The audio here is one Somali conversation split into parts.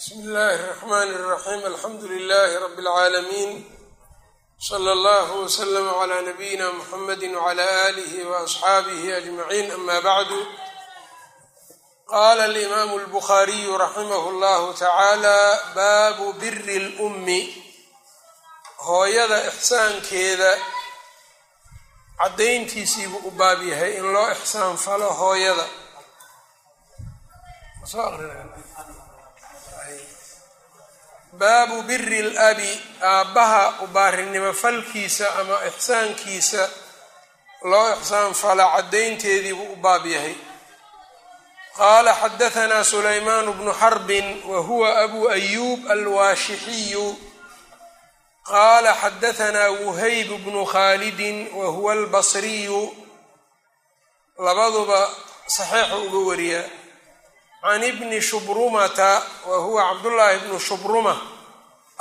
bsmi illaahi الرaxmn الraxim alxamdu lilahi rab اlcaalamiin slى اllah wslm عlى nabiyina mxamadi wعlى alih وaصxaabih aجmaciin ama bacdu qala alimaamu اlbukhariyu raximah اllahu tacaala baabu biri اlأmi hooyada ixsaankeeda caddayntiisiibuu u baab yahay in loo ixsaan falo hooyada baabu biri labi aabbaha ubaarinimo falkiisa ama ixsaankiisa loo ixsaan fala caddaynteediibuu u baab yahay. Qaala xadahanaa sulaymaan bnu xarbin wa huwa abu ayuub alwaashixiyu. Qaala xadahanaa wuhayb bnu khaalidin wa huwa albasriyu. Labaduba saxiixa uga wariyaa can ibni shubrumata wa huwa cabdullaahi bnu shubruma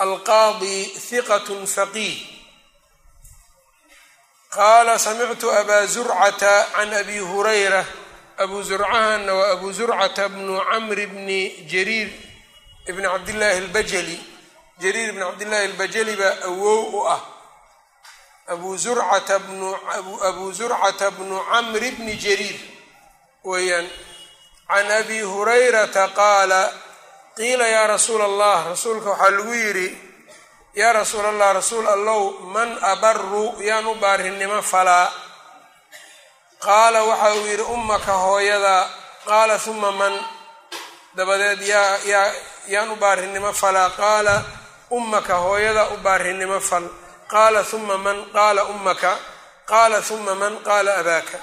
alqaadi hiqat faqiih qaala samictu abaa zurcata can abi hurayra abu zurcahana waa abu zurcata bnu camri bni jariir ibni cabdillaahi albajali jariir ibni cabdillaahi albajali baa awow u ah abu zurcata bnu abu zurcata bnu camri bni jariir weeyaan can abi hurayrata qaala qiila yaa rasuula allah rasuulka waxaa lagu yidhi yaa rasuula allah rasuul allow man abaru yaan u baarinimo falaa qaala waxa uu yidhi ummaka hooyada. Qaala huma man? Dabadeed yaa yaa yaan u baarinimo falaa. Qaala ummaka hooyada u baarinimo fal. Qaala huma man? Qaala ummaka. Qaala huma man? Qaala abaaka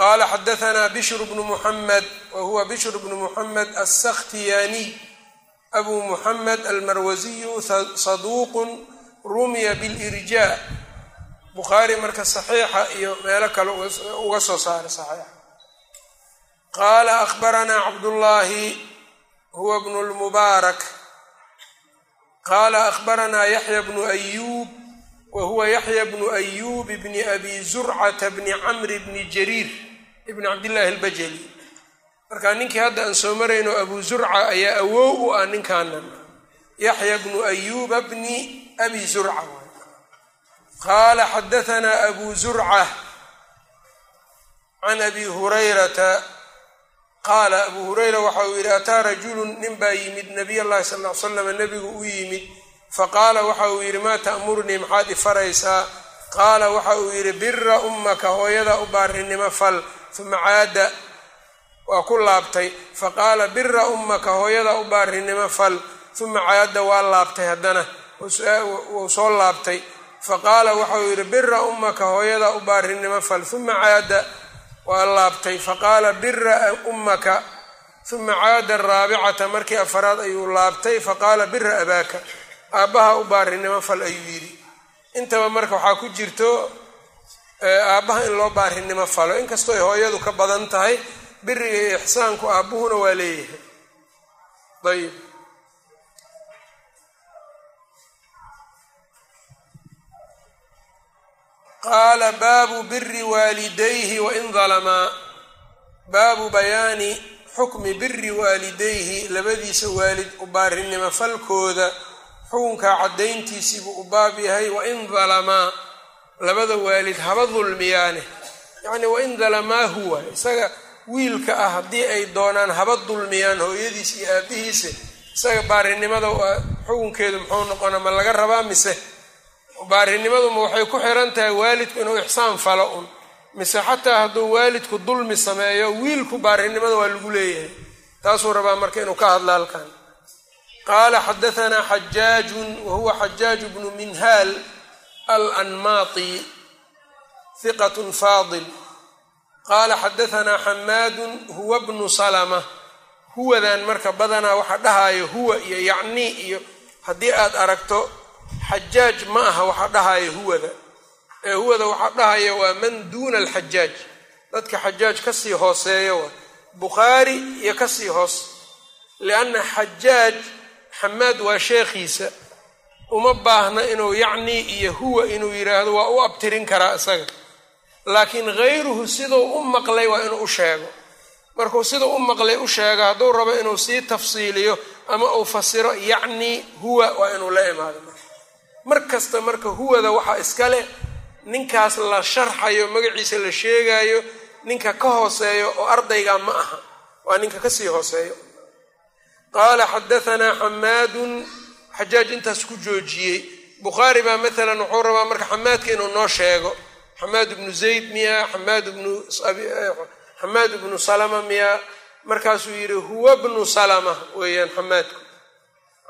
qala xadahanaa bishr bnu muxamed wa huwa bishr bnu muxamed alsakhtiyaaniy abu muxamed almarwasiyu saduuqun rumiya bilirjaa bukhaari marka saxiixa iyo meelo kale uga soo saaray saxiixa qaala akhbaranaa cabdullaahi huwa bnu lmubaarak qaala akhbaranaa yaxya bnu ayuub wa huwa yaxya bnu ayuub bni abi zurcata bni camri bni jariir ibni cabdillaahi albajali marka ninkii hadda aan soo marayno abu zurca ayaa awow u ah ninkaanan yaxya bnu ayuuba bni abi zurca. Qaala xadahanaa abu zurca can abi hurayrata. Qaala abu hurayra waxa uu yidhi ataa rajulun nin baa yimid nabiy allahi sal ll ly slam u yimid faqaala waxa uu yidhi maa ta'murnii maxaad ifaraysaa qaala waxa uu yidhi bira ummaka hooyada u baarinimo fal. Uma caada waa ku laabtay. Faqaala bira ummaka hooyada u baarinimo fal. Uma caada waa laabtay haddana. Wuu soo laabtay. Faqaala waxa uu yidhi bira ummaka hooyada u baarinimo fal. Uma caada waa laabtay. Faqaala bira ummaka. Uma caada araabicata markii afaraad ayuu laabtay. Faqaala bira abaaka aabbaha u baarinimo fal ayuu yidhi. Intaba marka waxaa ku jirto aabbaha in loo baarinimo falo. Inkastoo ay hooyadu ka badan tahay biriga iyo ixsaanku aabbuhuna waa leeyahay. Ayib qaala baabu biri waalidayhi wain dalamaa baabu bayaani xukmi biri waalidayhi labadiisa waalid u baarinimo falkooda xukunkaa caddayntiisiibuu u baab yahay wain dalamaa labada waalid haba dulmiyaane. Yacni wain dalamaahu waay isaga wiilka ah haddii ay doonaan haba dulmiyaan hooyadiis iyo aabihiisa isaga baarinimada xukunkeedu muxuu noqona ma laga rabaa mise? Baarinimaduma waxay ku xiran tahay waalidku inuu ixsaan falo un mise xataa hadduu waalidku dulmi sameeyo wiilku baarinimada waa lagu leeyahay. Taasuu rabaa marka inuu ka hadla halkan qaala xadahanaa xajaajun wa huwa xajaaju bnu minhaal alanmaati hiqat faadil qaala xadahanaa xamaadun huwa bnu salama huwadan marka badanaa waxa dhahaayo huwa iyo yacni iyo haddii aad aragto xajaaj ma aha waxa dhahaayo huwada ee huwada waxa dhahaya waa man duuna alxajaaj dadka xajaaj ka sii hooseeya waa bukhaari iyo ka sii hoos lianna xajaaj xamaad waa sheekhiisa. Uma baahna inuu yacni iyo huwa inuu yidhaahdo waa u abtirin karaa isaga. Laakiin hayruhu siduu u maqlay waa inuu u sheego. Markuu sida u maqlay u sheega hadduu rabo inuu sii tafsiiliyo ama uu fasiro yacni huwa waa inuu la imaado mar kasta marka huwada waxaa iskale ninkaas la sharxayo magaciisa la sheegayo ninka ka hooseeyo oo ardayga ma aha waa ninka ka sii hooseeyo qaala xadahanaa xamaadun xajaaj intaas ku joojiyey bukhaari baa maalan wuxuu rabaa marka xamaadka inuu noo sheego xamaad ibnu zayd miya xamaad ibnu salama miya markaasuu yidhi huwa bnu salama weeyaan xamaadku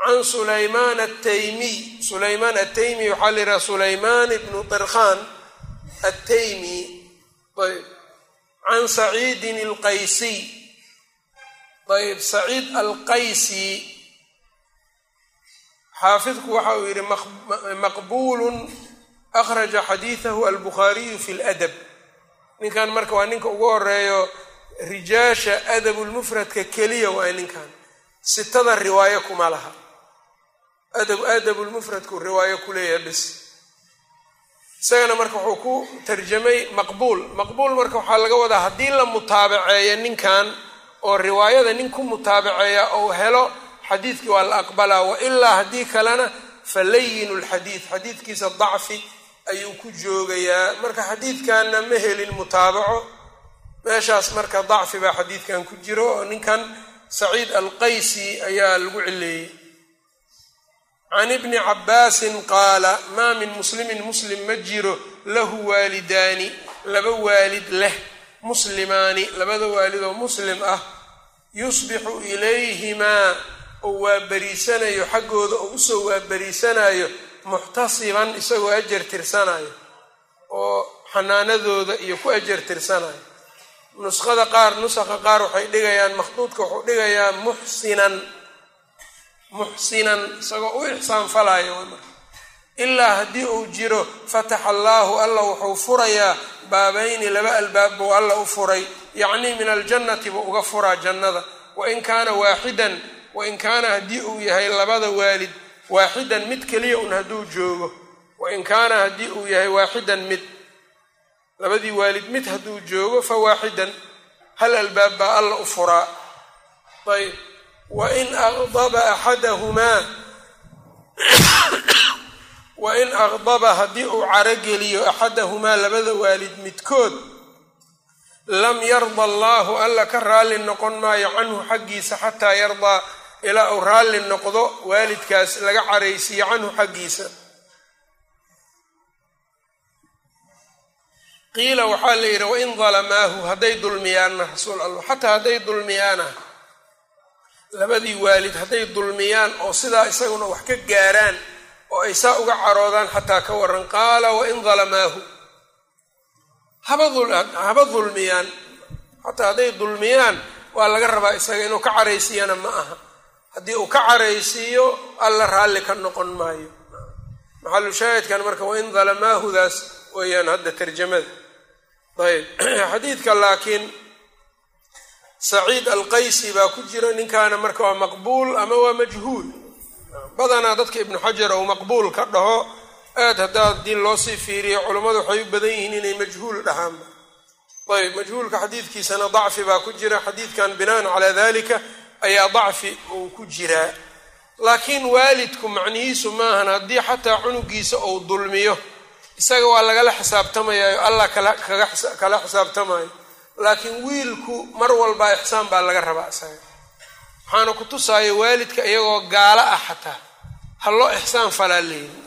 can sulaymaan ataymiy sulaymaan ataymi waxaa la yidhaha sulaymaan ibnu dirkhan ataymi ayb can saciidin alqaysiy ayb saciid alqaysi. Xaafidku waxa uu yidhi maqbuulun akhraja xadiidahu albukhaariyu fi ladab ninkan marka waa ninka ugu horeeyo rijaasha adabulmufradka keliya waa ninkan. Sitada riwaayo kuma laha. Adab adabulmufradku riwaayo ku leeyahay bis isagana marka wuxuu ku tarjamay maqbuul. Maqbuul marka waxaa laga wadaa haddii la mutaabaceeyo ninkan oo riwaayada nin ku mutaabaceeya ou helo xadiidkii waa la aqbalaa wa ilaa haddii kalena fa layinu lxadiid xadiidkiisa dacfi ayuu ku joogayaa. Marka xadiidkanna ma helin mutaabaco. Meeshaas marka dacfi baa xadiidkan ku jiro oo ninkan saciid alqaysi ayaa lagu cileeyey can ibni cabbaasin qaala maa min muslimin muslim ma jiro lahu waalidaani laba waalid leh muslimaani labada waalid oo muslim ah yusbixu ilayhimaa oo waaberiisanayo xaggooda oo u soo waaberiisanayo muxtasiban isagoo ajar tirsanayo oo xanaanadooda iyo ku ajar tirsanayo. Nuskhada qaar nusakha qaar waxay dhigayaan makhduudka wuxuu dhigayaa muxsinan muxsinan isagoo u ixsaan falayo ilaa haddii uu jiro fataxa allaahu alla wuxuu furayaa baabayni laba albaab buu alla u furay. Yacnii min aljannati buu uga furaa jannada. Wain kaana waaxidan wain kaana haddii uu yahay labada waalid waaxidan mid keliya un hadduu joogo. Wain kaana haddii uu yahay waaxidan mid labadii waalid mid hadduu joogo fa waaxidan hal albaab baa alla u furaa. Ayb wain aqdaba axadahumaa wain aqdaba haddii uu carogeliyo axadahumaa labada waalid midkood lam yarda allaahu alla ka raalli noqon maayo canhu xaggiisa xataa yardaa ilaa uu raalli noqdo waalidkaas laga caraysiiyo canhu xaggiisa. Qiila waxaa la yidhi wain dalamaahu hadday dulmiyaanna rasuul allah xataa hadday dulmiyaana labadii waalid hadday dulmiyaan oo sidaa isaguna wax ka gaaraan oo ay saa uga caroodaan xataa ka waran qaala wain dalamaahu. Haba dulmiyaan. Xataa hadday dulmiyaan waa laga rabaa isaga inuu ka caraysiiyana ma aha. Haddii uu ka caraysiiyo alla raalli ka noqon maayo. Maxalu shaahidkan marka wain dalamaahudaas weeyaan hadda tarjamada. Ayb xadiidka laakiin saciid alqaysi baa ku jira ninkaana marka waa maqbuul ama waa majhuul badanaa dadka ibnu xajar ou maqbuul ka dhaho aad haddaa haddii loo sii fiiriyo culammadu waxay u badan yihiin inay majhuul dhahaanba ayb majhuulka xadiidkiisana dacfi baa ku jira. Xadiidkan binaan calaa dalika ayaa dacfi uu ku jiraa laakiin waalidku macnihiisu maahan haddii xataa cunugiisa uu dulmiyo. Isaga waa lagala xisaabtamayayo allah kala xisaabtamayo laakiin wiilku mar walbaa ixsaan baa laga rabaa isaga waxaana ku tusaayo waalidka iyagoo gaalo ah xataa. Ha loo ixsaan falaa leeyihi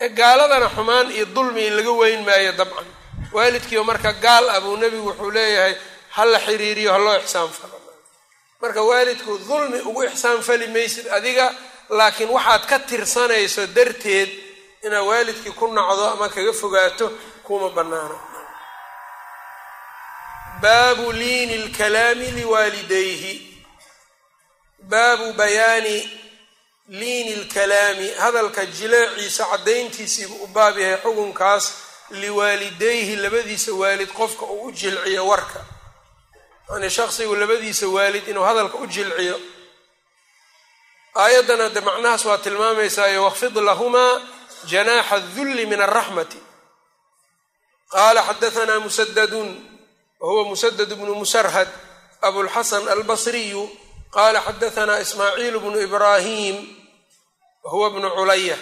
ee gaaladana xumaan iyo dulmi laga weyn maayo dabcan. Waalidkiiba marka gaal ah buu nebigu wuxuu leeyahay ha la xiriiriyo ha loo ixsaan falo. Marka waalidku dulmi ugu ixsaan fali maysid adiga laakiin waxaad ka tirsanayso darteed inaad waalidkii ku nacdo ama kaga fogaato kuma bannaano. Baabu liini lkalaami liwaalidayhi baabu bayaani liini lkalaami hadalka jileeciisa caddayntiisiibuu u baab yahay xukunkaas liwaalidayhi labadiisa waalid qofka uu u jilciyo warka. Yani shaksigu labadiisa waalid inuu hadalka u jilciyo. Aayaddana de macnahaas waa tilmaamaysayo waqfid lahumaa janaaxa adulli min alraxmati qaala xadahanaa musadadun wahuwa musadad bnu musarhad abulxasan albasriyu qala xadaثna ismaaciil bnu ibrahim wahuwa bnu culaya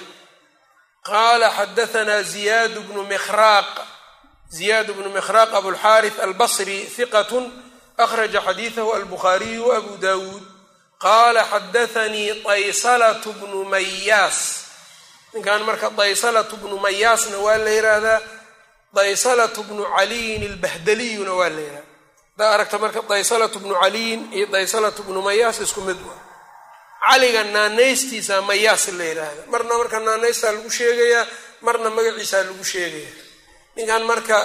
qala xadaثna ziyad bnu mikhraaq ziyaad bnu mikhraaq abulxaariث albasri hiqat akhraja xadiiثahu albukhaariyu wabu dawuud qala xadaثanii daysalat bnu mayaas ninkan marka daysalat bnu mayaasna waa la yidhaahdaa daysalat bnu caliyin ilbahdaliyuna waa la yidhahda hadaa aragta marka daysalat bnu caliyin iyo daysalat bnu mayaas isku mid waa. Caliga naanaystiisa mayaas la yidhaahda marna marka naanaystaa lagu sheegayaa marna magaciisaa lagu sheegaya. Ninkan marka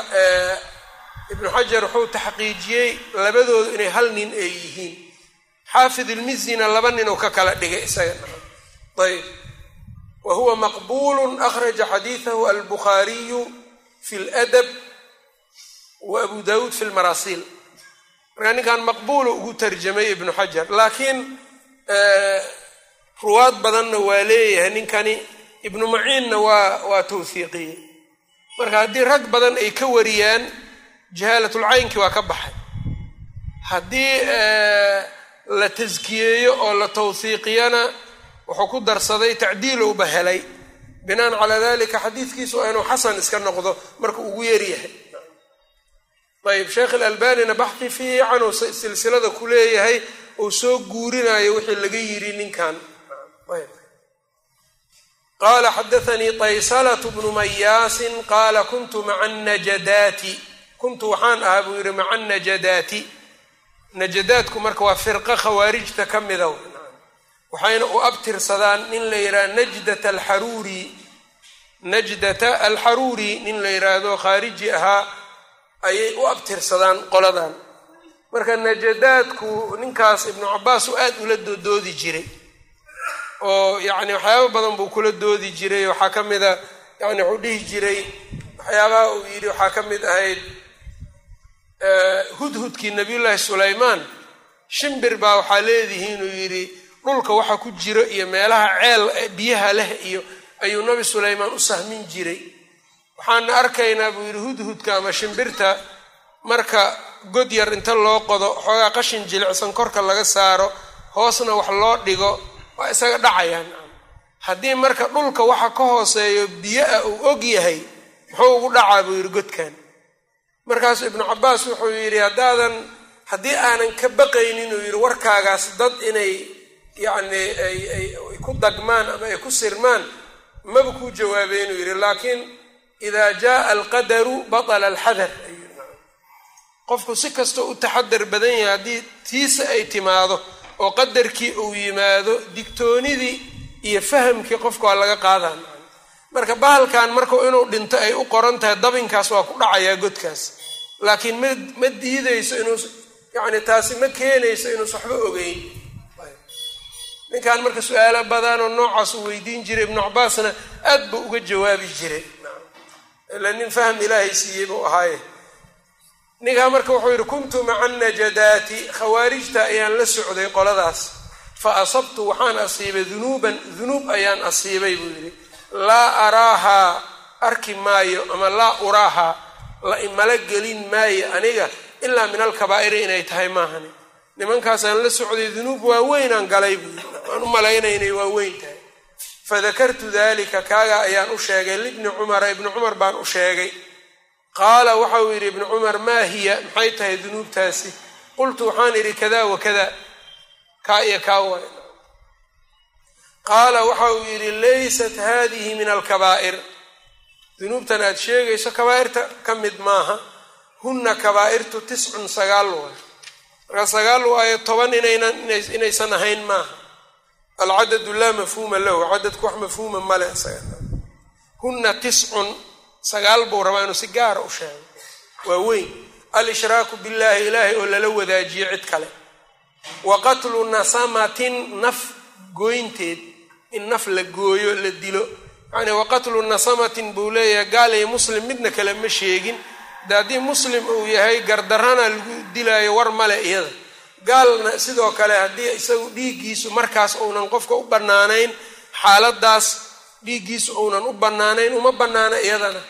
ibnu xajar wuxuu taxqiijiyey labadoodu inay hal nin ay yihiin. Xaafid ilmizina laba nin oo ka kala dhigay isaga. Ayb wa huwa maqbulu akhraja xadiidahu albukhaariyu fi ladab wa abu dawuud fi lmarasiil markaa ninkan maqbuulu ugu tarjamay ibnu xajar. Laakiin ruwaad badanna waa leeyahay ninkani ibnu maciinna waa waa tawhiiqiyey marka haddii rag badan ay ka wariyaan jahaalatulcaynkii waa ka baxay. Haddii la taskiyeeyo oo la tawhiiqiyana wuxuu ku darsaday tacdiilowba helay. Binaan calaa dalika xadiidkiisu inuu xasan iska noqdo marka ugu yaryahay ayb sheekh alalbanina baxdi fiicanuu silsilada ku leeyahay uu soo guurinayo wixii laga yidhi ninkan. Qala xadaanii taysalatu bnu mayaasin qaala kuntu maca najadaati. Kuntu waxaan ahaa buu yidhi maca najadaati. Najadaadku marka waa firqa khawaarijta ka mida waxayna u abtirsadaan nin la yidhaha najdata alxaruuri najdata alxaruuri nin la yidhaahdo khaariji ahaa ayay u abtirsadaan qoladan. Marka najadaadku ninkaas ibnu cabaas uu aad ula doodi jiray. Oo yacni waxyaaba badan buu kula doodi jiray. Waxaa ka mida yani wuxuu dhihi jiray waxyaabaha uu yidhi waxaa ka mid ahayd hudhudkii nabiyullaahi sulaymaan. Shimbir baa waxaa leedihiin uu yidhi dhulka waxa ku jiro iyo meelaha ceel biyaha leh iyo ayuu nabi sulaymaan u sahmin jiray waxaana arkaynaa buu yidhi hudhudka ama shimbirta marka god yar inta loo qodo xoogaa qashin jilicsan korka laga saaro hoosna wax loo dhigo waa isaga dhacayaan. Haddii marka dhulka waxa ka hooseeyo biyo-a uu og yahay muxuu ugu dhacaa buu yidhi godkan. Markaasuu ibnu cabaas wuxuu yidhi haddaadan haddii aanan ka baqaynin uu yidhi warkaagaas dad inay yacni ay ku dagmaan ama ay ku sirmaan maba kuu jawaabay inuu yidhi. Laakiin idaa jaaa alqadaru batala alxadar qofku si kastoo u taxadar badan yahay haddii tiisa ay timaado oo qadarkii uu yimaado digtoonidii iyo fahamkii qofka waa laga qaadaan marka bahalkan marka inuu dhinto ay u qoran tahay dabinkaas waa ku dhacayaa godkaas laakiin ma ma diidayso inuu yacni taasi ma keenayso inuus waxba ogeyn ninkan marka su'aalo badanoo noocaas uu weydiin jiray ibnu cabaasna aad buu uga jawaabi jiray ila nin fahm ilaahay siiyey buu ahaaye. Ninkaa marka wuxuu yidhi kuntu maca najadaati khawaarijta ayaan la socday qoladaas. Fa asabtu waxaan asiibay dunuuban dunuub ayaan asiibay buu yidhi. Laa araahaa arki maayo ama laa uraahaa la imala gelin maayo aniga ilaa min alkabaa'iri inay tahay maahani. Nimankaasaan la socday dunuub waaweynaan galay buu yidhi. Waan u malaynay inay waaweyn tahay fadakartu dalika kaaga ayaan u sheegay libni cumara ibni cumar baan u sheegay qaala waxa uu yidhi ibnu cumar maa hiya maxay tahay dunuubtaasi qultu waxaan idhi kada wa kada kaa iyo kaa waay qaala waxa uu yidhi laysat hadihi min alkabaa'ir dunuubtan aad sheegayso kabaa'irta ka mid maaha hunna kabaa'irtu tiscun sagaal waay markaa sagaal waayo toban inaysan ahayn maaha alcadadu laa mafhuuma lahu cadadku wax mafhuuma male hunna tiscun sagaal buu rabaa inuu si gaara u sheego waa weyn al-ishraaku billaahi ilaahay oo lala wadaajiyo cid kale wa qatlu nasamatin naf gooynteed in naf la gooyo la dilo yani wa qatlu nasamatin buu leeyahay gaal iyo muslim midna kale ma sheegin de haddii muslim uu yahay gardarana lagu dilaayo war male iyada gaalna sidoo kale haddii isagu dhiiggiisu markaas uunan qofka u bannaanayn xaaladaas dhiiggiisu uunan u bannaanayn uma bannaana iyadana.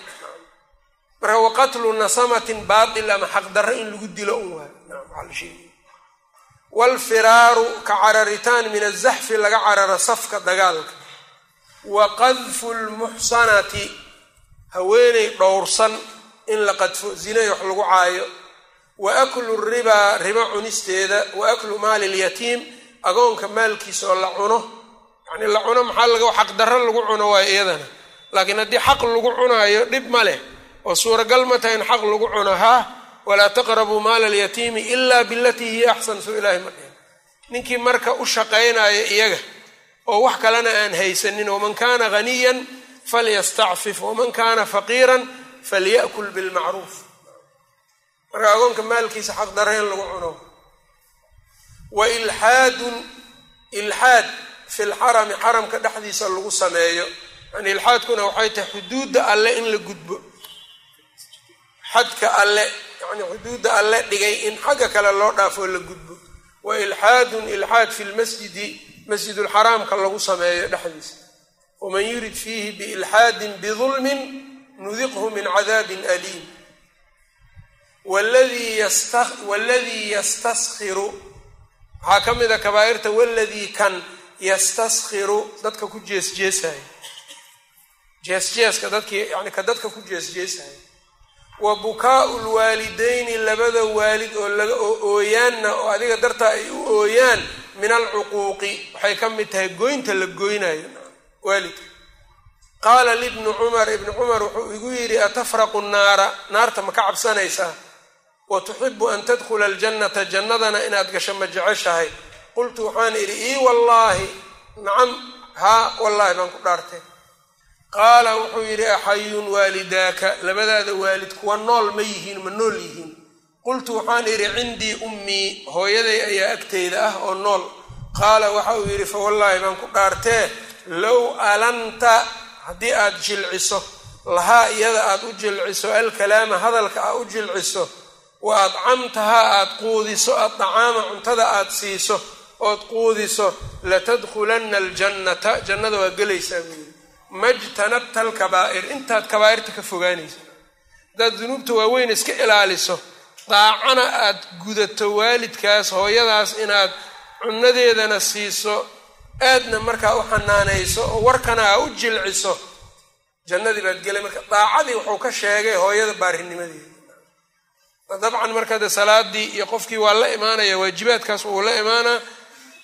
Marka waqatlu nasamatin baatil ama xaqdarro in lagu dilo un waay. Waalfiraaru ka cararitaan min azaxfi laga cararo safka dagaalka. Wa qadfu lmuxsanati haweeney dhowrsan in la qadfo zinay wax lagu caayo wa aklu ribaa riba cunisteeda. Wa aklu maali lyatiim agoonka maalkiisa oo la cuno. Yacnii la cuno maxaa xaqdarro lagu cuno waayo iyadana. Laakiin haddii xaq lagu cunaayo dhib ma leh. Oo suuragal ma tahay in xaq lagu cuno haa walaa taqrabuu maala alyatiimi ilaa bilatii hiya axsan suu ilaahay ma dhihin. Ninkii marka u shaqaynaya iyaga oo wax kalena aan haysanin waman kaana haniyan falyastacfif waman kaana faqiiran falya'kul bilmacruuf marka agoonka maalkiisa xaqdarra in lagu cuno. Wa ilxaadun ilxaad fi lxarami xaramka dhexdiisa lagu sameeyo. Yani ilxaadkuna waxay tahay xuduudda alle in la gudbo. Xadka alle yani xuduudda alle dhigay in xagga kale loo dhaafoo la gudbo. Wa ilxaadun ilxaad fi lmasjidi masjidulxaraamka lagu sameeyo dhexdiisa. Waman yurid fiihi biilxaadin bidulmin nudiqhu min cadaabin aliim waladii yastaskhiru waxaa ka mid a kabaa'irta waladii kan yastaskhiru dadka ku jeesjeesaya jeesjeeska dadkii yani ka dadka ku jeesjeesaya wa bukaau lwaalidayni labada waalid oo laga oo ooyaanna oo adiga dartaa ay u ooyaan min alcuquuqi waxay ka mid tahay goynta la goynayo waalidka qaala libnu cumar ibnu cumar wuxuu igu yidhi atafraqu naara naarta ma ka cabsanaysaa wa tuxibu an tadkhula aljannata jannadana inaad gasho ma jeceshahay qultu waxaan idhi ii wallaahi nacam haa wallaahi baan ku dhaartay qaala wuxuu yidhi axayun waalidaaka labadaada waalid kuwa nool ma yihiin ma nool yihiin qultu waxaan idhi cindii ummii hooyaday ayaa agteyda ah oo nool qaala waxa uu yidhi fa wallaahi baan ku dhaartee low alanta haddii aad jilciso lahaa iyada aad u jilciso alkalaama hadalka aad u jilciso wa adcamtahaa aad quudiso addacaama cuntada aad siiso ood quudiso latadkhulanna aljannata. Jannada waa gelaysaa buu yidhi. Majtanabta alkabaa'ir. Intaad kabaa'irta ka fogaanaysa haddaad dunuubta waaweyn iska ilaaliso daacana aad gudato waalidkaas hooyadaas inaad cunnadeedana siiso aadna markaa u xanaanayso oo warkana aa u jilciso jannadii baad gelay marka daacadii wuxuu ka sheegay hooyada baarinimadeeda dabcan marka de salaadii iyo qofkii waa la imaanaya waajibaadkaas wuu la imaanaa.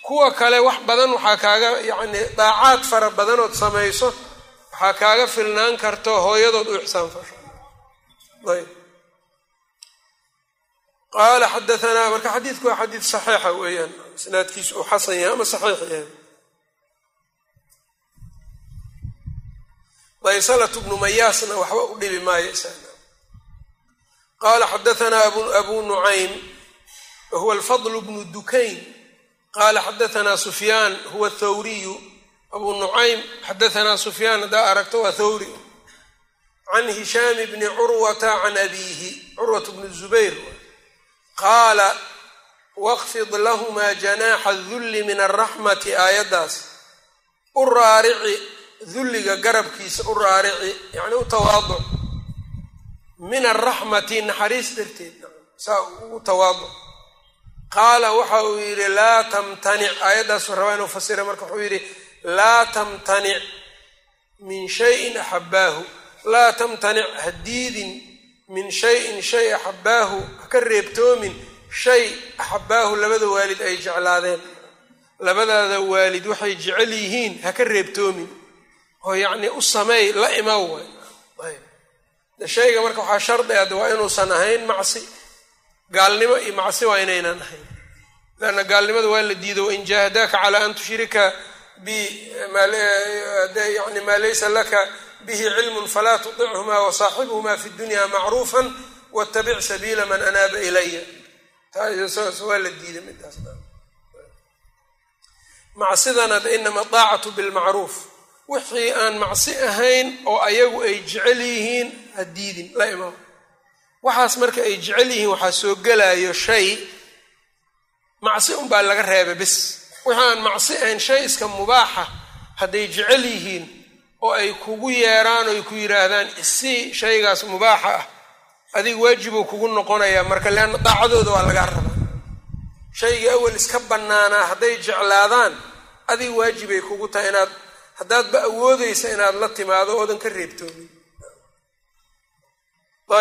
Kuwa kale wax badan waxaa kaaga yacni daacaad fara badanood samayso waxaa kaaga filnaan karto hooyadood u ixsaan fasho. Ayb. Qaala xadaanaa marka xadiidku waa xadiid saxiixa weeyaan isnaadkiisu uu xasan yahay ama saxiix yahay? Daysalatu bnu mayaasna waxba u dhibi maayo qaala xadaanaa abu nucaym wahuwa alfadl bnu dukayn qaala xadaanaa sufyaan huwa thawriyu abu nucaym xadaanaa sufyaan haddaa aragto waa thawri can hishaami bni curwata can abiihi curwat bni zubayr qaala waqfid lahumaa janaaxa dulli min alraxmati aayaddaas u raarici dulliga garabkiisa u raarici yacni u tawaaduc min alraxmati naxariis darteed saa ugu tawaaduc qaala waxa uu yidhi laa tamtanic. Aayaddaasu rabaa inuu fasira marka wuxuu yidhi laa tamtanic min shayin axabaahu laa tamtanic hadiidin min shayin shay axabaahu haka reebtoomin shay axabaahu labada waalid ay jeclaadeen. Labadaada waalid waxay jecel yihiin haka reebtoomin. Oo yacnii u sameey la imaw waay shayga marka waxaa shardi ah de waa inuusan ahayn macsi gaalnimo iyo macsi waa inaynan ahayn. Leanna gaalnimada waa la diido wain jaahadaaka calaa an tushrika bi yani maa laysa laka bihi cilmun falaa tuطichuma wasaaxibhuma fi dunya macruufa wاtabic sabiila man anaaba ilaya waa la diiday midaas macsidana de inama daacatu bilmacruuf wixii aan macsi ahayn oo ayagu ay jecel yihiin ha diidin la imaam waxaas marka ay jecel yihiin waxaa soo gelayo shay. Macsi unbaa laga reebay bis. Wixii aan macsi ahayn shay iska mubaaxa hadday jecel yihiin oo ay kugu yeeraan oo ay ku yidhaahdaan isii shaygaas mubaaxa ah adiga waajibuu kugu noqonayaa. Marka leanna daacadooda waa lagaa rabaa. Shaygii awel iska bannaanaa hadday jeclaadaan adiga waajibay kugu tahay inaad haddaadba awoodaysa inaad la timaado oodan ka reebtoomin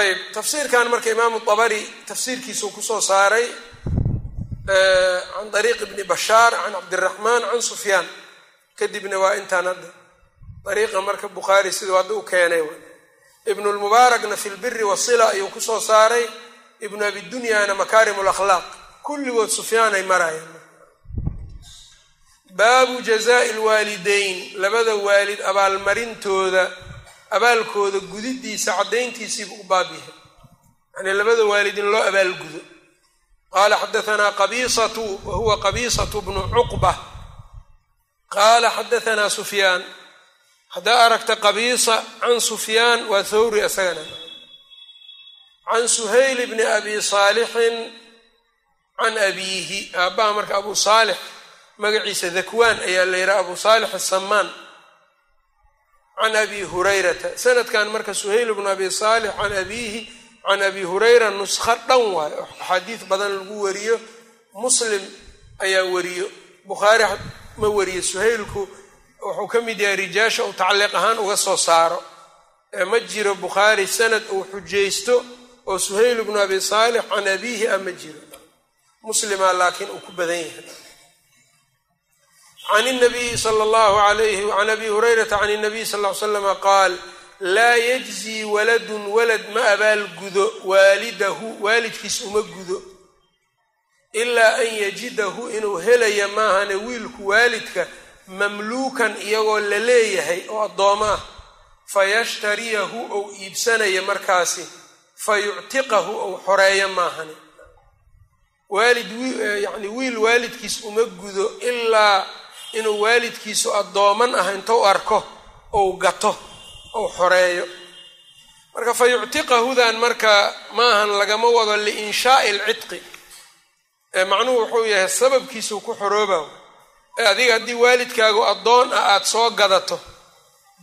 ayb tafsiirkan marka imaamu dabari tafsiirkiisuu ku soo saaray can dariiq ibni bashaar can cabdiraxmaan can sufyaan. Kadibna waa intaan hadda. Dariiqa marka bukhaari siduu hadda u keenay ibnulmubaarakna fi lbiri wasila ayuu ku soo saaray. Ibnu abidunyana makaarim lakhlaaq kulligood sufyaanay marayaan baabu jazaa'i lwaalidayn labada waalid abaalmarintooda abaalkooda gudidiisa caddayntiisiibu u baab yahay. Yacnii labada waalid in loo abaalgudo. Qaala xadaanaa qabiisatu wa huwa qabiisatu bnu cuqba. Qaala xadaanaa sufyaan. Haddaa aragta qabiisa can sufyaan waa thawri isagana can suhayl bni abi saalixin can abiihi aabbaha marka abu saalix magaciisa dakwaan ayaa la yidhaha abu saalix asamaan can abi hurayrata. Sanadkan marka suhayl bnu abi saalix can abiihi can abi hurayra nuskho dhan waayo. Axaadiis badan lagu wariyo muslim ayaa wariyo bukhaari ma wariyo. Suhaylku wuxuu ka mid yahay rijaasha uu tacliiq ahaan uga soo saaro. Ma jiro bukhaari sanad uu xujaysto oo suhayl bnu abi saalix can abiihi a ma jiro. Muslima laakiin uu ku badan yahay can nabiyi sala allahu alayhi can abi hurayrata can nabiy sal ly slama qaal laa yajzii waladun walad ma abaalgudo waalidahu waalidkiis uma gudo ilaa an yajidahu inuu helaya maahane wiilku waalidka mamluukan iyagoo la leeyahay oo addooma ah fayashtariyahu ou iibsanaya markaasi fa yuctiqahu ou xoreeyo maahane waalid yani wiil waalidkiis uma gudo ilaa inuu waalidkiisu addooman ah intuu arko ou gato ou xoreeyo. Marka fa yuctiqahudan marka maahan lagama wado liinshaa'i alcidqi ee macnuhu wuxuu yahay sababkiisuu ku xorooba ee adiga haddii waalidkaagu addoon ah aada soo gadato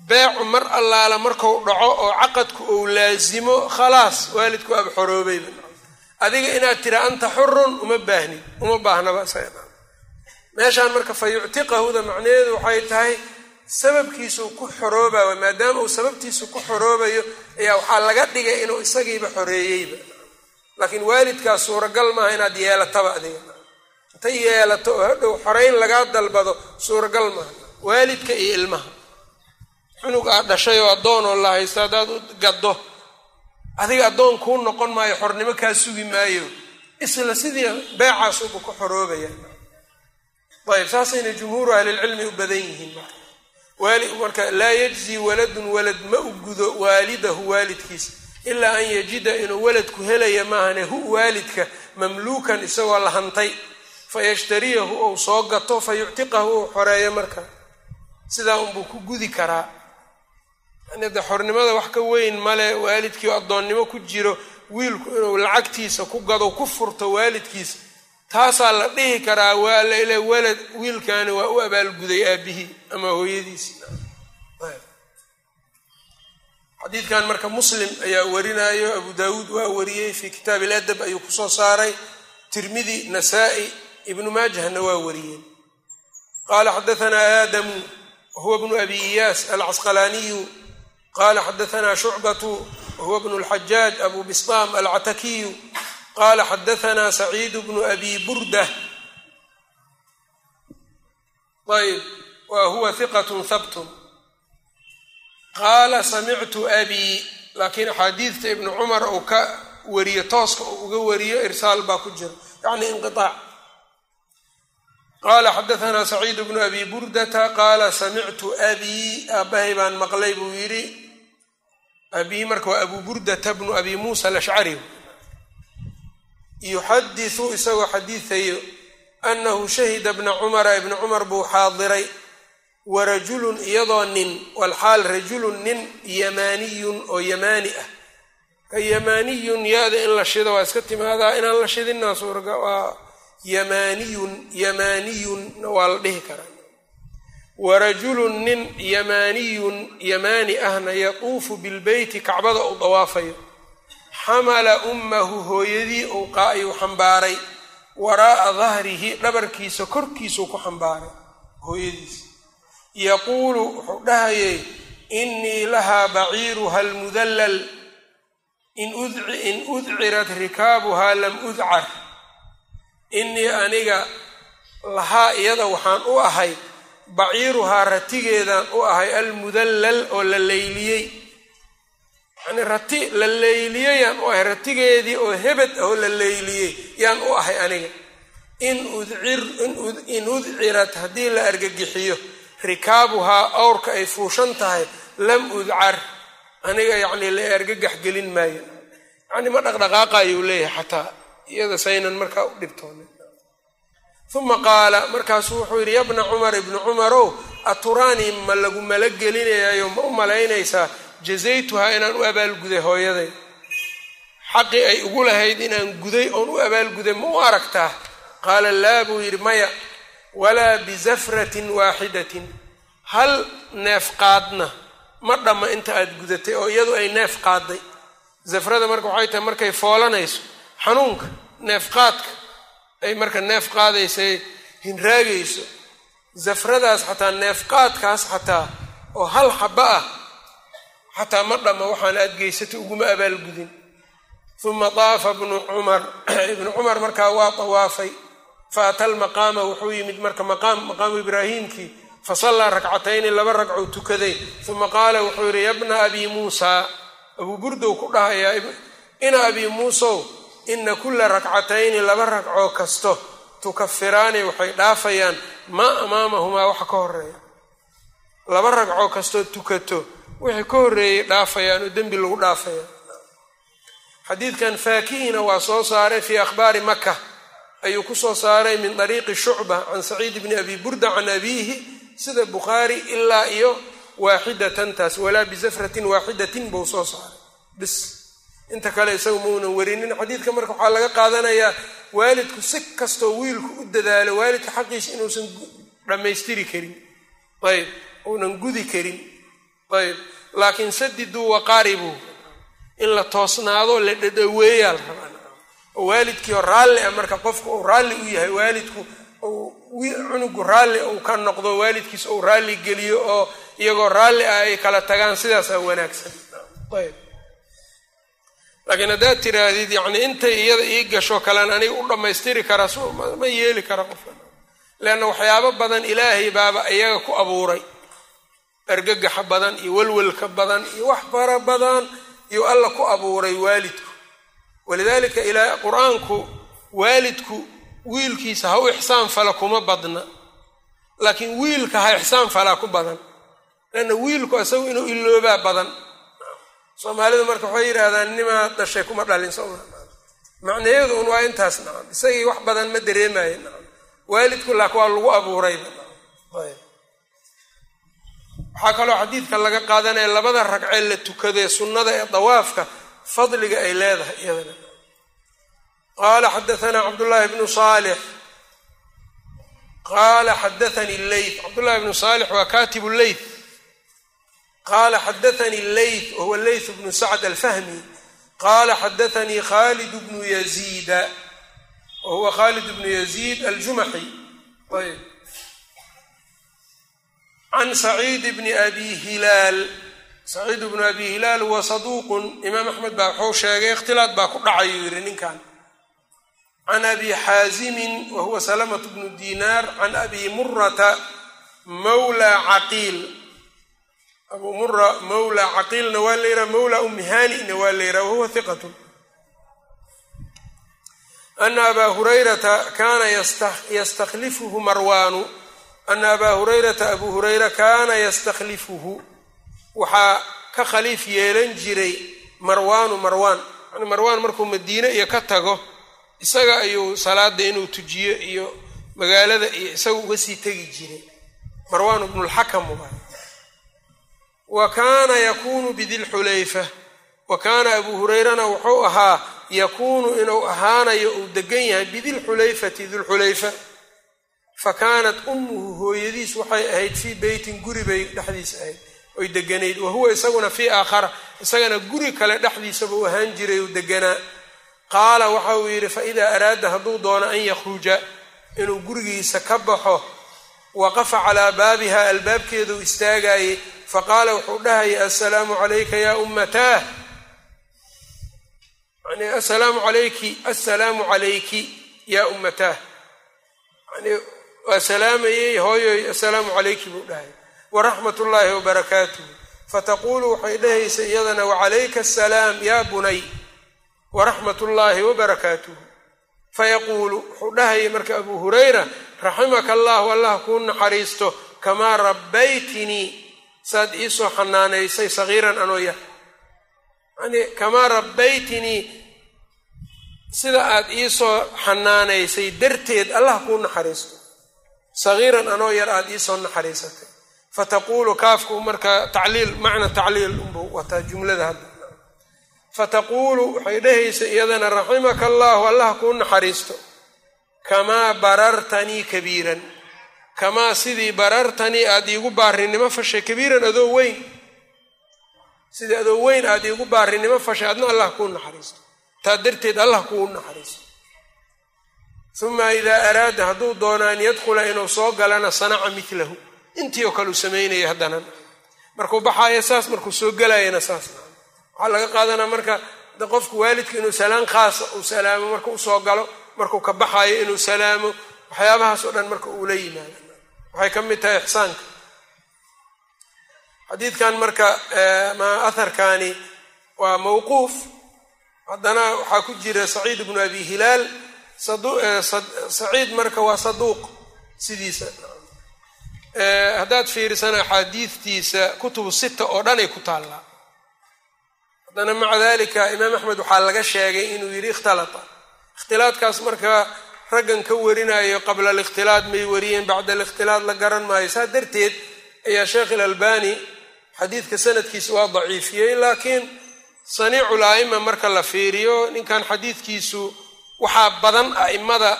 beecu mar allaala marku dhaco oo caqadku ou laasimo khalaas waalidku aaba xoroobayba. Adiga inaad tira anta xurun uma baahnid uma baahnaba meeshaan marka fa yuctiqahuda macnaheedu waxay tahay sababkiisuu ku xoroobayo maadaama uu sababtiisu ku xoroobayo ayaa waxaa laga dhigay inuu isagiiba xoreeyeyba. Laakiin waalidkaas suuragal maaha inaad yeelataba adiga. Inta yeelato oo hadhow xoreyn lagaa dalbado suuragal maaha. Waalidka iyo ilmaha. Xunug aad dhashay oo addoonoo la haysto haddaad u gaddo adiga addoon kuu noqon maayo xornimo kaa sugi maayo. Isla sidii beecaasuba ku xoroobaya ayb saasayna jumhuuru ahlilcilmi u badan yihiin. Marka laa yajzii waladun walad ma u gudo waalidahu waalidkiisa. Ilaa an yajida inuu waladku helaya maahane hu waalidka mamluukan isagoo la hantay. Fayashtariyahu ou soo gato fa yuctiqahu ou xoreeyo marka. Sidaa unbuu ku gudi karaa. De xornimada wax ka weyn male waalidkii addoonnimo ku jiro wiilku inuu lacagtiisa ku gado ku furto waalidkiisa taasaa la dhihi karaa waa laile walad wiilkaani waa u abaalguday aabihii ama hooyadiisi xadiidkan marka muslim ayaa warinayo abu daawuud waa wariyey fii kitaab iladab ayuu ku soo saaray tirmidi nasaa-i ibnu maajahna waa wariyeen. Qaala xadaanaa aadamu wahuwa bnu abi iyaas alcasqalaaniyu qala xadaanaa shucbatu wahuwa bnu lxajaaj abu bistaam alcatakiyu qala xadaanaa saciidu bnu abi burda ayb wa huwa hiqat habtun qaala samictu abii laakiin axaadiidta ibnu cumar uu ka wariyo tooska uga wariyo irsaal baa ku jira yacni inqiaac qaala xadaanaa saciid bnu abi burdata qaala samictu abii aabbahay baan maqlay buu yidhi abii marka waa abu burdata bnu abi muusa alashcari yuxadisu isagoo xadiisayo annahu shahida bna cumara ibna cumar buu xaadiray warajulun iyadoo nin walxaal rajulun nin yamaaniyun oo yamaani ah. Ka yamaaniyun yaada in la shido waa iska timaadaa inaan la shidinna suuraga waa yamaaniyun yamaaniyunna waa la dhihi karaa. Warajulun nin yamaaniyun yamaani ahna yatuufu bilbeyti kacbada uu dawaafayo xamala ummahu hooyadii ayuu xambaaray waraa'a dahrihi dhabarkiisa korkiisuu ku xambaaray hooyadiisa. Yaquulu wuxuu dhahayay inii lahaa baciiruha almudallal in udcirat rikaabuhaa lam udcar. Inii aniga lahaa iyada waxaan u ahay baciiruhaa ratigeedaan u ahay almudallal oo la leyliyey yani rati la leyliyey yaan u ahay ratigeedii oo hebed ah oo la leyliyey yaan u ahay aniga. In udcirat haddii la argagixiyo rikaabuhaa awrka ay fuushan tahay lam udcar. Aniga yacni la argagax gelin maayo. Yacni ma dhaqdhaqaaqayuu leeyahay xataa iyada saynan markaa u dhibtoonin. Uma qaala markaasuu wuxuu yidhi yabna cumar ibnu cumarow aturaanii ma lagu mala gelinayayo ma u malaynaysaa jazaytuhaa inaan u abaalguday hooyaday xaqii ay ugu lahayd inaan guday oon u abaalguday ma u aragtaa? Qaala laa buu yidhi maya walaa bizafratin waaxidatin. Hal neef qaadna ma dhamma inta aad gudatay oo iyadu ay neef qaadday zafrada marka waxay tahay markay foolanayso xanuunka neef qaadka ay marka neef qaadaysay hinraagayso zafradaas xataa neef qaadkaas xataa oo hal xaba ah xataa ma dhamma waxaan aad geysatay uguma abaalgudin uma daafa bnu cumar. Ibnu cumar markaa waa tawaafay. Faata almaqaama wuxuu yimid marka maqaam maqaamu ibraahiimkii fasallaa rakcatayni laba ragcou tukaday. Uma qaala wuxuu yidhi yabna abii muusaa abuu burdow ku dhahayaa ina abii muusow ina kula rakcatayni laba ragcoo kasto tukafiraani waxay dhaafayaan maa amaamahumaa waxa ka horreeya laba ragcoo kastoo tukato wixii ka horreeyay dhaafayaan oo dembi lagu dhaafaya. Xadiidkan faakihina waa soo saaray fii akhbaari maka ayuu ku soo saaray min dariiqi shucba can saciid bni abi burda can abiihi sida bukhaari ilaa iyo waaxidatan taas walaa bizafratin waaxidatin buu soo saaray. Bis. Inta kale isagu maunan warinin. Xadiidka marka waxaa laga qaadanayaa waalidku si kastoo wiilku u dadaalo waalidka xaqiisa inuusan dhammaystiri karin. Ayb uunan gudi karin ayb laakiin sadiduu waqaaribuu in la toosnaado la dhadhaweeyaa la rabaa oo waalidkiioo raalli ah marka qofku uu raalli u yahay waalidku cunugu raalli uu ka noqdo waalidkiisa uu raalli geliyo oo iyagoo raalli ah ay kala tagaan sidaasaa wanaagsan. Ayb laakiin haddaad tiraahdid yacni intay iyada ii gasho kalean aniga u dhammaystiri karaa ma yeeli kara qofka. Leanna waxyaabo badan ilaahay baaba iyaga ku abuuray argagaxa badan iyo welwelka badan iyo wax fara badan iyo alla ku abuuray waalidku. Walidaalika ilaa qur'aanku waalidku wiilkiisa ha u ixsaan fala kuma badna. Laakiin wiilka ha ixsaan falaa ku badan. Leanna wiilku isagu inuu iloobaa badan. Soomaalidu marka waxay yidhaahdaan nimaa dhashay kuma dhalin soma macnaheedu un waa intaas nacam isagii wax badan ma dareemayo nacam waalidku laakin waa lagu abuurayba ayb waxaa kaloo xadiidka laga qaadanaya labada ragcee la tukadee sunnada ee dawaafka fadliga ay leedahay iyadana. Qaala xadaanaa cabdullaahi bnu saalix. Qaala xadaanii leyth cabdullahi bnu saalix waa katibu leyth qaala xadaanii leyth wahuwa leyth bnu sacd alfahmi. Qaala xadaanii khalid bnu yaziida wahuwa khalid bnu yaziid aljumaxi ayb can saciid bni abi hilaal saciid bnu abi hilaal huwa saduuqun imaam axmed baa wuxuu sheegay ikhtilaad baa ku dhacayuu yidhi ninkan can abi xaazimin wa huwa salamatu bnu dinaar can abi murata mawla caqiil abu mura mawla caqiilna waa la yidhaha mawla ummihanina waa la yidhaha wahuwa hiqatu ana abaa hurayrata kaana yastakhlifuhu marwaanu ana abaa hurayrata abuu hurayra kaana yastakhlifuhu waxaa ka khaliif yeelan jiray marwaanu marwaan yani marwaan markuu madiine iyo ka tago isaga ayuu salaada inuu tujiyo iyo magaalada iyo isaga uga sii tegi jiray marwaan ibnulxakam waay wa kaana yakuunu bidilxulayfa wa kaana abuu hurayrana wuxuu ahaa yakuunu inuu ahaanayo uu degan yahay bidilxulayfati dilxulayfa fa kaanat ummuhu hooyadiis waxay ahayd fii beytin guri bay dhexdiisa ahayd. Oy deganayd wa huwa isaguna fii aakhara isagana guri kale dhexdiisaba u ahaan jiray uu deganaa. Qaala waxa uu yidhi faidaa araada hadduu doono an yakhruja inuu gurigiisa ka baxo waqafa calaa baabiha albaabkeeduu istaagayey faqaala wuxuu dhahayay assalaamu calayka yaa ummataah yani assalaamu calayki assalaamu calayki yaa ummataah waa salaamayey hooyoy assalaamu calayki buu dhahayay waraxmat ullaahi wabarakaatuh fataquulu waxay dhahaysa iyadana wacalayka assalaam yaa bunay. Waraxmat ullaahi wabarakaatuh fayaquulu wuxuu dhahayay marka abuu hurayra raximaka allahu allah kuu naxariisto kamaa rabbaytinii saad iisoo xanaanaysay sagiiran anoo yar. Yani kamaa rabbaytinii sida aad iisoo xanaanaysay darteed allah kuu naxariisto sagiiran anoo yar aad iisoo naxariisatay. Fataquulu kaafku marka tacliil macna tacliil unbuu wataa jumlada hadda. Fataquulu waxay dhahaysa iyadana raximaka allahu allah kuu naxariisto. Kamaa barartanii kabiiran. Kamaa sidii barartanii aad iigu baarinimo fashay kabiiran adoo weyn. Sidii adoo weyn aad iigu baarinimo fashay adna allah kuu naxariisto. Taa darteed allah kuu naxariisto uma idaa araada hadduu doono an yadkhula inuu soo galana sanaca milahu intii oo kale uu samaynaya haddana markuu baxaayo saas markuu soo gelayana saas waxaa laga qaadanaa marka qofku waalidka inuu salaan khaasa uu salaamo marka u soo galo markuu ka baxaayo inuu salaamo waxyaabahaas oo dhan marka uu la yimaado waxay ka mid tahay ixsaanka xadiidkan marka ma aharkani waa mawquuf haddana waxaa ku jira saciid bnu abi hilaal saciid marka waa saduuq sidiisa. Haddaad fiirisana axaadiidtiisa kutubu sita oo dhan ay ku taallaa haddana maca dalika imaam axmed waxaa laga sheegay inuu yidhi ikhtalata. Ikhtilaadkaas marka raggan ka warinayo qabla alikhtilaad may wariyeen bacda alikhtilaad la garan maayo. Saa darteed ayaa sheekh ilalbani xadiidka sanadkiisa waa daciifiyey laakiin saniicul a'ima marka la fiiriyo ninkan xadiidkiisu waxaa badan a'imada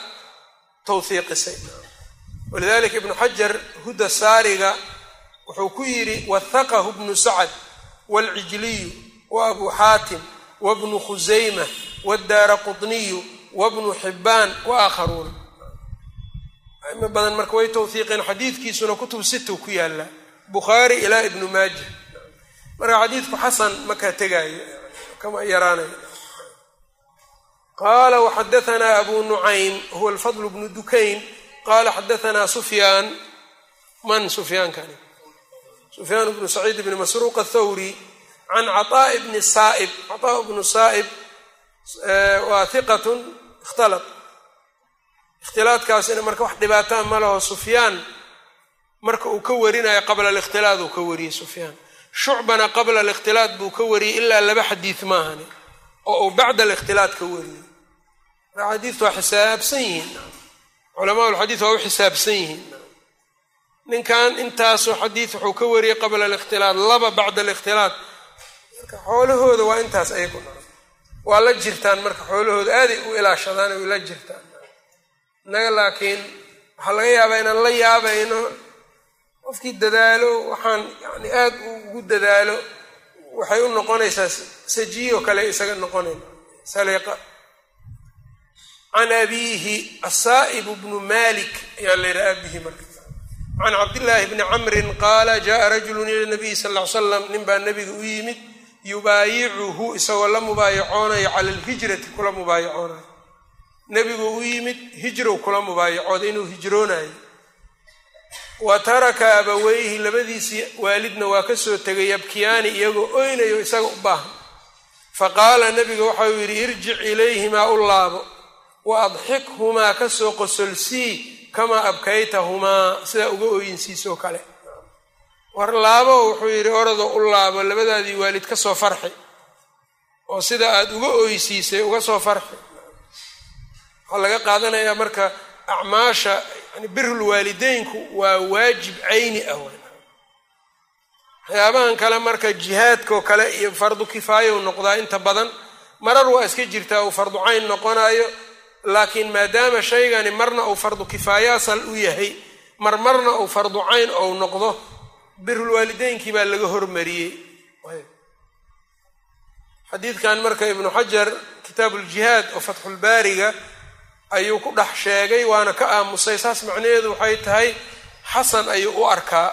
tawhiiqisay walidalika ibnu xajar huda saariga wuxuu ku yidhi wathaqahu bnu sacad waalcijliyu wa abu xaatim wabnu khusayma wadaara qutniyu wabnu xibbaan wa aakharuuna aimo badan marka way tawhiiqeen xadiidkiisuna kutub sita ku yaalla. Bukhaari ilaa ibnu maaja. Marka xadiidku xasan makaa tegaayo kama yaraanayo qaala waxadaanaa abu nucaym huwa alfadl bnu dukayn qala xadaanaa sufyaan man sufyaankani sufyaan bnu saciid bni masruuq athawri can caطaaءi bni saaib caطaa bnu saa'ib waa hiqatun ikhtalad ikhtilaadkaasina marka wax dhibaataa ma laho sufyaan marka uu ka warinayo qabla alikhtilaad uu ka wariyey sufyaan shucbana qabla alikhtilaad buu ka wariyey ilaa laba xadiid maahani oo uu bacda alikhtilaad ka wariyey xadiidtu waa xisaabsan yihiin. Culamaa lxadiid waa u xisaabsan yihiin. Ninkan intaasoo xadiid wuxuu ka wariyey qabla alikhtilaad laba bacda alikhtilaad. Marka xoolahooda waa intaas ayagu waa la jirtaan marka xoolahooda aaday u ilaashadaan way la jirtaan. Innaga laakiin waxaa laga yaabaa inaan la yaabayno qofkii dadaalo waxaan yani aad ugu dadaalo. Waxay u noqonaysaa sajiyo kale isaga noqonayn. Saliiqa can abiihi asaa'ib bnu malik ayaa la yidhaha abihi marka can cabdillaahi bni camrin qaala jaءa rajulu ila nabiyi sal ly slam nin baa nabiga u yimid yubaayicuhu isagoo la mubaayacoonayo cala alhijrati kula mubaayacoonayo nebigu u yimid hijrow kula mubaayacooda inuu hijroonayo wa taraka abaweyhi labadiisii waalidna waa ka soo tegay yabkiyaani iyagoo oynayo isaga u baahan faqaala nabiga waxau yidhi irjic ilayhimaa u laabo wa adxikhumaa ka soo qosolsii kamaa abkaytahumaa sidaa uga ooyinsiisoo kale war laabo wuxuu yidhi oradoo u laabo labadaadii waalid ka soo farxi oo sida aad uga ooysiisay uga soo farxi waxaa laga qaadanayaa marka acmaasha yani birul waalideynku waa waajib cayni ah waxyaabahan kale marka jihaadkao kale iyo fardu kifaayou noqdaa inta badan marar waa iska jirtaa uu fardu cayn noqonayo laakiin maadaama shaygani marna uu fardu kifaaya asal u yahay mar marna uu fardu cayn ou noqdo birul waalideynkii baa laga hormariyey. Xadiidkan marka ibnu xajar kitaabu ljihaad oo fatxulbaariga ayuu ku dhex sheegay waana ka aamusay saas macnaheedu waxay tahay xasan ayuu u arkaa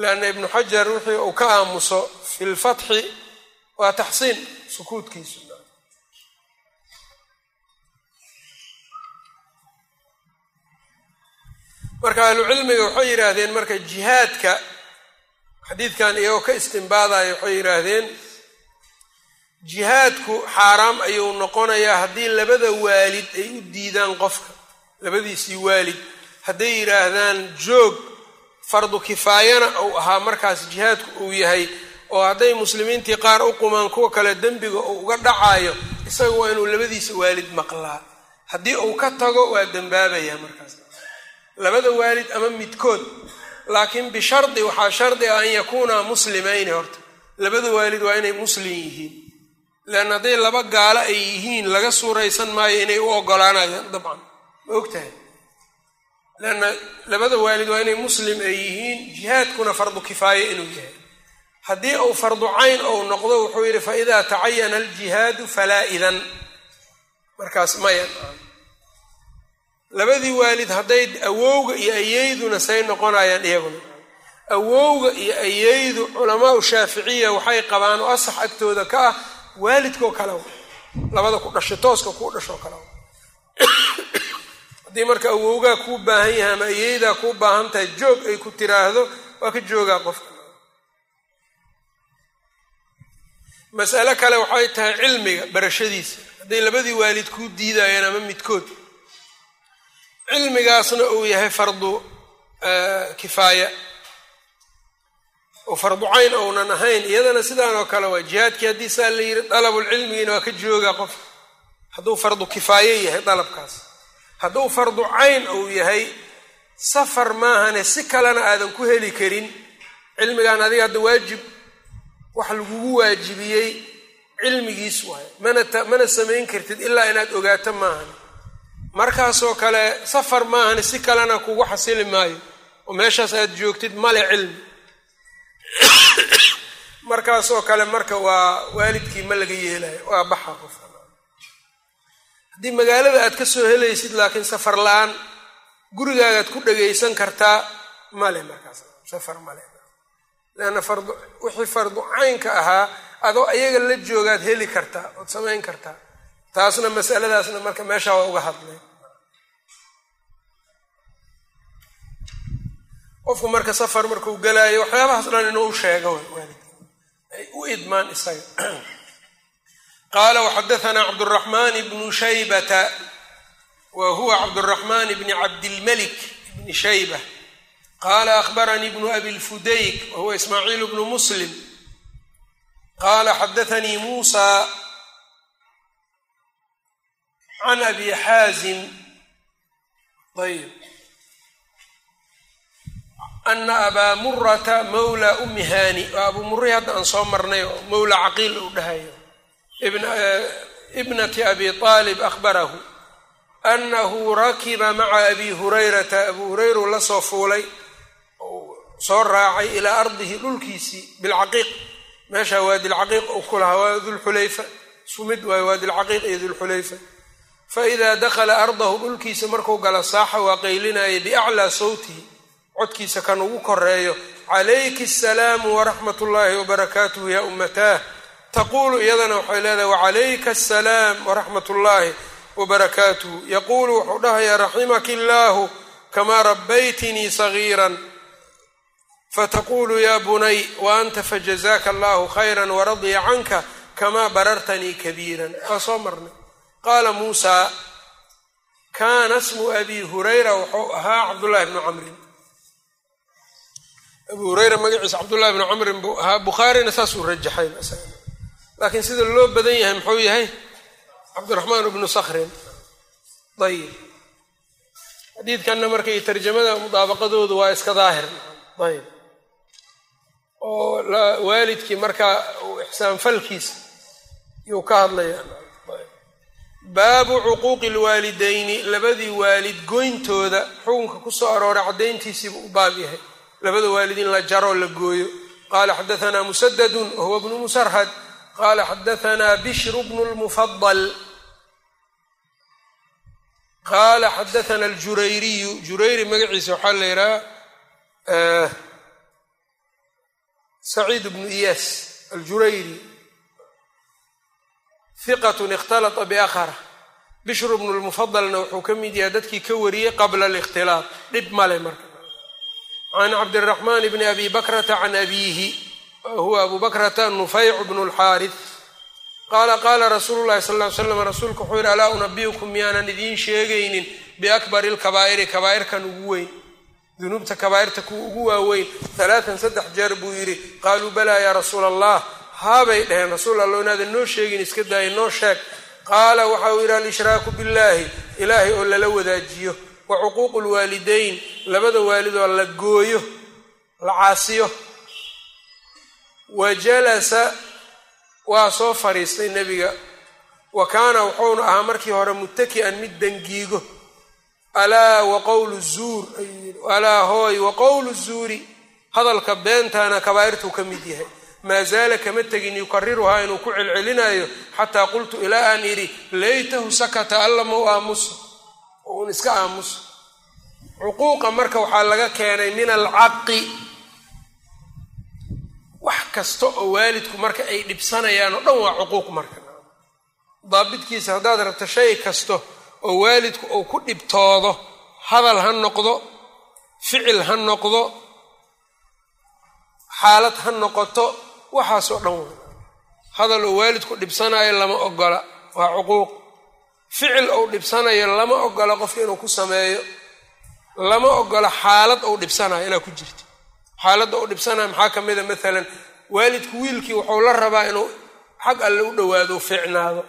leanna ibnu xajar wixii uu ka aamuso fi lfatxi waa taxsiin sukuudkiisu marka ahlucilmiga waxay yidhaahdeen marka jihaadka xadiidkan iyagoo ka istimbaadaya waxay yidhaahdeen jihaadku xaaraam ayuu noqonayaa haddii labada waalid ay u diidaan qofka labadiisii waalid. Hadday yidhaahdaan joog fardu kifaayana uu ahaa markaas jihaadku uu yahay oo hadday muslimiintii qaar u qumaan kuwa kale dembiga uu uga dhacayo isaga waa inuu labadiisa waalid maqlaa. Haddii uu ka tago waa dembaabaya markaas labada waalid ama midkood laakiin bishardi waxaa shardi ah an yakuunaa muslimayni horta. Labada waalid waa inay muslim yihiin. Leanna hadday laba gaalo ay yihiin laga suuraysan maayo inay u ogolaanayaan dabcan. Ma og tahay labada waalid waa inay muslim ay yihiin jihaadkuna fardu kifaaye inuu yahay. Haddii uu fardu cayn ou noqdo wuxuu yidhi fa idaa tacayana aljihaadu falaa idan. Markaas mayan labadii waalid hadday awowga iyo ayeyduna say noqonayaan iyaguna. Awowga iyo ayeydu culamaau shaaficiya waxay qabaan oo asax agtooda ka ah waalidkoo kale labada ku dhashay tooska kuu dhashoo kale haddii marka awowgaa kuu baahan yahay ama ayeydaa kuu baahan tahay joog ay ku tiraahdo waa ka joogaa qofka. Masale kale waxay tahay cilmiga barashadiisa. Hadday labadii waalid kuu diidayaan ama midkood cilmigaasna uu yahay fardu kifaaya oo fardu cayn ounan ahayn iyadana sidaan oo kale waa jihaadkii haddii saa la yidhi dalabulcilmigiina waa ka joogaa qofka hadduu fardu kifaaye yahay dalabkaas. Hadduu fardu cayn uu yahay safar maahane si kalena aadan ku heli karin. Cilmigan adiga hadda waajib wax lagugu waajibiyey cilmigiis waayo mana mana samayn kartid ilaa inaad ogaato maahan markaasoo kale safar maahane si kalena kugu xasili maayo. Oo meeshaas aad joogtid male cilmi. Markaasoo kale marka waa waalidkii ma laga yeelayo waa baxa qofka haddii magaalada aad ka soo helaysid laakiin safar la'aan gurigaagaad ku dhagaysan kartaa male markaas. Safar male leanna fardu wixii fardu caynka ahaa adoo ayaga la joogaad heli kartaa ood samayn kartaa taasna masaladaasna marka meeshaa waa uga hadlay. Qofku marka safar markuu galaayo waxyaabahaas dhan inuu u sheego ay u idmaan isaga. Qaala waxadahanaa cabduraxmaan bnu shaybata wa huwa cabduraxmaan bni cabdilmalik bni shayba qaala akhbaranii abi lfudayk wa huwa ismaaciil bnu muslim. Qaala xadaanii muusa can abi xaazim ayb ana abaa murata mawla umi haani waa abuu murri hadda aan soo marnay oo mawla caqiil uu dhahayo ibnati abi aalib akhbarahu anahu rakiba maca abi hurayrata abuu hurayru la soo fuulay soo raacay ilaa ardihi dhulkiisii bilcaqiiq meeshaa waadilcaqiiq uu ku lahaa waa dulxulayfa faidaa dakhala ardahu dhulkiisa markuu gala saaxa waa qaylinaya biaclaa sawtihi codkiisa kan ugu koreeyo calayki asalaamu waraxmat ullaahi wabarakaatuhu yaa ummataah taquulu iyadana waxay leedahay wacalayka asalaam waraxmat ullaahi wabarakaatuhu yaquulu wuxuu dhahayaa raximaki illaahu kamaa rabbaytinii sagiiran fataqulu ya bunay wa anta fajazaaka allahu khayra waradya canka kamaa barartanii kabiiran waa soo marnay qaala muusaa kaana smu abi hurayra wuxuu ahaa cabdullahi bnu camrin abu hurayra magaciisa cabdullahi bnu camrin buu ahaa bukhaarina saasuu rajaxay laakiin sida loo badan yahay muxuu yahay? Cabdiraxmaan bnu sakrin ayib xadiidkanna marka iyo tarjamada mudaabaqadoodu waa iska daahir. Ayb oo waalidkii markaa ixsaan falkiisa yuu ka hadlaya baabu cuquuqi lwaalidayni labadii waalid goyntooda xukunka ku soo arooray caddayntiisiibuu u baab yahay. Labada waalid in la jaroo la gooyo. Qaala xadaanaa musadadun wahuwa bnu musarhad. Qaala xadaanaa bishru bnu lmufadal qaala xadaana aljurayriyu jurayri magaciisa waxaa la yidhaha saciid bnu iyaas aljurayri hiqatun ikhtalata biakhara bishru bnu lmufadalna wuxuu ka mid yahay dadkii ka wariyey qabla alikhtilaaq dhib male marka. Can cabdiraxmaan bni abi bakrata can abiihi huwa abu bakrata nufayc bnu lxaaris qaala qaala rasuulu llahi sal ly slam rasuulku wuxuu yidhi alaa unabiyukum miyaanan idiin sheegaynin biakbari lkabaa'iri kabaa'irkan ugu weyn dunuubta kabaa'irta kuwa ugu waaweyn alaatan saddex jeer buu yidhi. Qaaluu balaa yaa rasuula allah haabay dheheen rasuul allo inaadan noo sheegin iska daaya noo sheeg. Qaala waxa uu yidhi alshraaku billaahi. Ilaahay oo lala wadaajiyo. Wa cuquuqu lwaalidayn labada waalidoo la gooyo la caasiyo. Wa jalasa waa soo fadhiistay nebiga. Wa kaana wuxuuna ahaa markii hore muttaki'an mid dangiigo. Alaa wa qowlu zuur ayuu yidhi. Alaa hooy wa qowlu zuuri. Hadalka beentaana kabaa'irtuu ka mid yahay maa zaala kama tegin yukariruhaa inuu ku celcelinayo xataa qultu ilaa aan idhi laytahu sakata alla mau aamuso uun iska aamuso cuquuqa marka waxaa laga keenay min alcaqi wax kasta oo waalidku marka ay dhibsanayaan oo dhan waa cuquuq marka daabidkiisa haddaad rabto shay kasta oo waalidku uu ku dhibtoodo hadal ha noqdo ficil ha noqdo xaalad ha noqoto waxaasoo dhan waa hadal oo waalidku dhibsanayo lama ogola. Waa cuquuq. Ficil ou dhibsanayo lama ogola qofka inuu ku sameeyo. Lama ogola xaalad ou dhibsanayo inaa ku jirto. Xaaladda uu dhibsanayo maxaa ka mida maalan waalidku wiilkii wuxuu la rabaa inuu xag alle u dhowaado u fiicnaado.